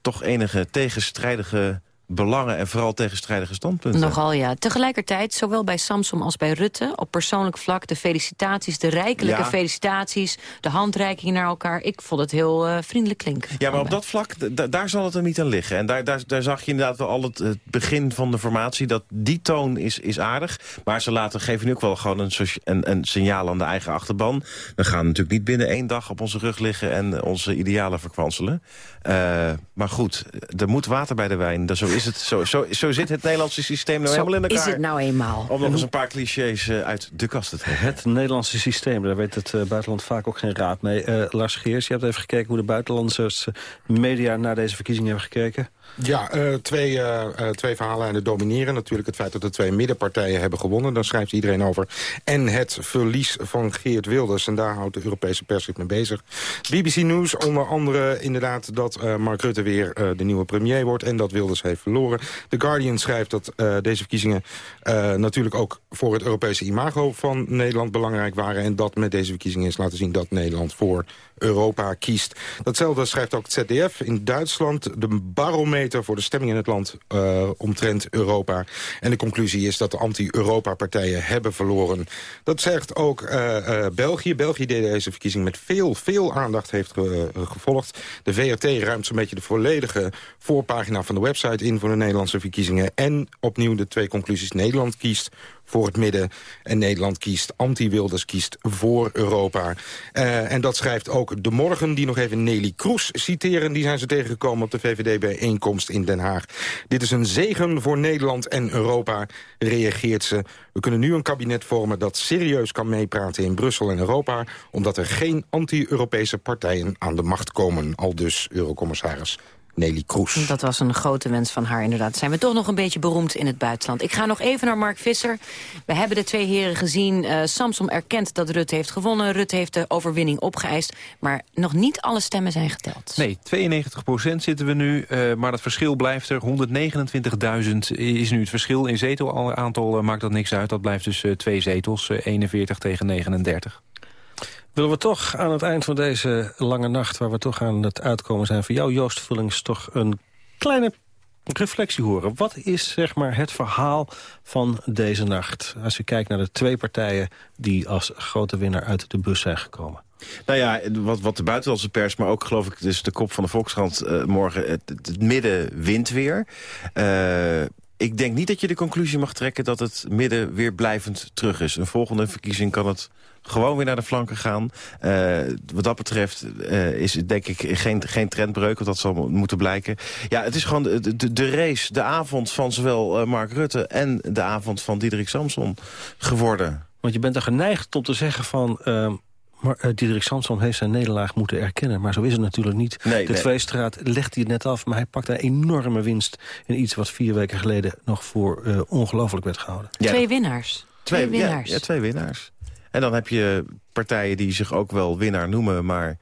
toch enige tegenstrijdige belangen en vooral tegenstrijdige standpunten. Nogal ja. Tegelijkertijd, zowel bij Samsom als bij Rutte... op persoonlijk vlak de felicitaties, de rijkelijke ja. felicitaties... de handreiking naar elkaar. Ik vond het heel uh, vriendelijk klinken. Ja, maar op dat vlak, daar zal het er niet aan liggen. En daar, daar, daar zag je inderdaad al het, het, begin van de formatie... dat die toon is, is aardig. Maar ze laten, geven nu ook wel gewoon een, een, een signaal aan de eigen achterban. We gaan natuurlijk niet binnen één dag op onze rug liggen... en onze idealen verkwanselen. Uh, maar goed, er moet water bij de wijn. Dat, zo is het. Zo, zo, zo zit het Nederlandse systeem nou zo helemaal in elkaar. is het nou eenmaal. Om nog eens een paar clichés uh, uit de kast te trekken. Het Nederlandse systeem, daar weet het uh, buitenland vaak ook geen raad mee. Uh, Lars Geers, je hebt even gekeken hoe de buitenlandse media naar deze verkiezingen hebben gekeken. Ja, uh, twee, uh, uh, twee verhaallijnen domineren. Natuurlijk het feit dat de twee middenpartijen hebben gewonnen. Daar schrijft iedereen over. En het verlies van Geert Wilders. En daar houdt de Europese pers zich mee bezig. BBC News onder andere inderdaad dat Mark Rutte weer de nieuwe premier wordt. En dat Wilders heeft verloren. The Guardian schrijft dat deze verkiezingen natuurlijk ook voor het Europese imago van Nederland belangrijk waren. En dat met deze verkiezingen is laten zien dat Nederland voor Europa kiest. Datzelfde schrijft ook het ZDF in Duitsland. De barometer voor de stemming in het land uh, omtrent Europa. En de conclusie is dat de anti-Europa-partijen hebben verloren. Dat zegt ook uh, uh, België. België deed deze verkiezing met veel, veel aandacht heeft ge gevolgd. De VRT ruimt zo'n beetje de volledige voorpagina van de website in... voor de Nederlandse verkiezingen. En opnieuw de twee conclusies. Nederland kiest voor het midden. En Nederland kiest, anti-Wilders kiest voor Europa. Uh, en dat schrijft ook De Morgen, die nog even Nelly Kroes citeren. Die zijn ze tegengekomen op de VVD-bijeenkomst in Den Haag. Dit is een zegen voor Nederland en Europa, reageert ze. We kunnen nu een kabinet vormen dat serieus kan meepraten in Brussel en Europa... omdat er geen anti-Europese partijen aan de macht komen. Al dus Eurocommissaris Nelly Kroes. Dat was een grote wens van haar inderdaad. Zijn we toch nog een beetje beroemd in het buitenland. Ik ga nog even naar Mark Visser. We hebben de twee heren gezien. Uh, Samsom erkent dat Rutte heeft gewonnen. Rutte heeft de overwinning opgeëist. Maar nog niet alle stemmen zijn geteld. Nee, 92 procent zitten we nu. Uh, maar het verschil blijft er. 129.000 is nu het verschil. In zetelaantal uh, maakt dat niks uit. Dat blijft dus twee zetels. 41 tegen 39. Willen we toch aan het eind van deze lange nacht... waar we toch aan het uitkomen zijn voor jou, Joost Vullings... toch een kleine reflectie horen. Wat is zeg maar, het verhaal van deze nacht? Als je kijkt naar de twee partijen die als grote winnaar uit de bus zijn gekomen. Nou ja, wat, wat de buitenlandse pers, maar ook geloof ik dus de kop van de Volkskrant uh, morgen... Het, midden wint weer. Uh, ik denk niet dat je de conclusie mag trekken dat het midden weer blijvend terug is. Een volgende verkiezing kan het gewoon weer naar de flanken gaan. Uh, wat dat betreft uh, is het denk ik geen, geen trendbreuk, want dat zal moeten blijken. Ja, het is gewoon de, de, de race, de avond van zowel uh, Mark Rutte en de avond van Diederik Samson geworden. Want je bent er geneigd om te zeggen van... Maar uh, Diederik Samson heeft zijn nederlaag moeten erkennen. Maar zo is het natuurlijk niet. Nee, de nee. Tweestraat legt hij het net af, maar hij pakt een enorme winst... in iets wat vier weken geleden nog voor uh, ongelooflijk werd gehouden. Ja. Twee winnaars. Twee, twee winnaars. Ja, ja, twee winnaars. En dan heb je partijen die zich ook wel winnaar noemen, maar...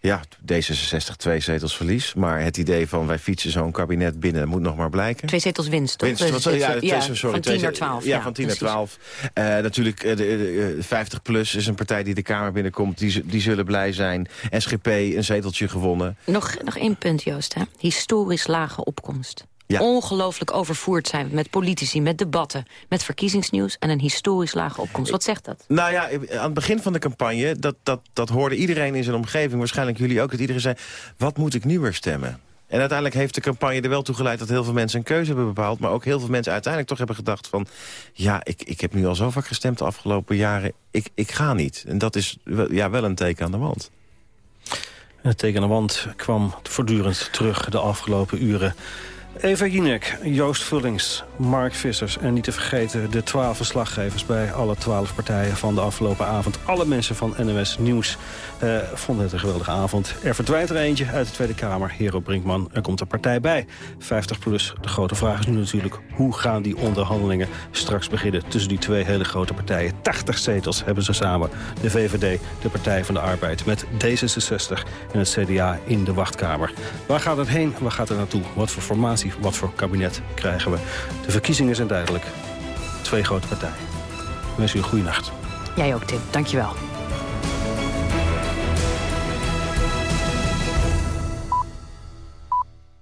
Ja, D66 twee zetels verlies. Maar het idee van wij fietsen zo'n kabinet binnen moet nog maar blijken. Twee zetels winst, toch? Winst, wat, ja, ja, sorry, van 10 naar 12. Ja, van 10 naar 12. Uh, natuurlijk, uh, de, uh, 50 plus is een partij die de Kamer binnenkomt. Die, die zullen blij zijn. SGP, een zeteltje gewonnen. Nog, nog één punt, Joost. Hè? Historisch lage opkomst. Ja. Ongelooflijk overvoerd zijn we met politici, met debatten, met verkiezingsnieuws en een historisch lage opkomst. Wat zegt dat? Nou ja, aan het begin van de campagne, dat, dat, dat hoorde iedereen in zijn omgeving, waarschijnlijk jullie ook, dat iedereen zei, wat moet ik nu weer stemmen? En uiteindelijk heeft de campagne er wel toe geleid dat heel veel mensen een keuze hebben bepaald. Maar ook heel veel mensen uiteindelijk toch hebben gedacht van... ja, ik, ik heb nu al zo vaak gestemd de afgelopen jaren, ik, ik ga niet. En dat is ja, wel een teken aan de wand. Het teken aan de wand kwam voortdurend terug de afgelopen uren. Eva Jinek, Joost Vullings, Mark Vissers... en niet te vergeten de twaalf verslaggevers bij alle twaalf partijen van de afgelopen avond. Alle mensen van NOS Nieuws uh, vonden het een geweldige avond. Er verdwijnt er eentje uit de Tweede Kamer, Hero Brinkman. Er komt een partij bij, 50 plus. De grote vraag is nu natuurlijk, hoe gaan die onderhandelingen straks beginnen... tussen die twee hele grote partijen. 80 zetels hebben ze samen. De VVD, de Partij van de Arbeid, met D66 en het CDA in de wachtkamer. Waar gaat het heen? Waar gaat het naartoe? Wat voor formatie? Wat voor kabinet krijgen we? De verkiezingen zijn duidelijk. Twee grote partijen. Ik wens u een goede nacht. Jij ook, Tim. Dankjewel.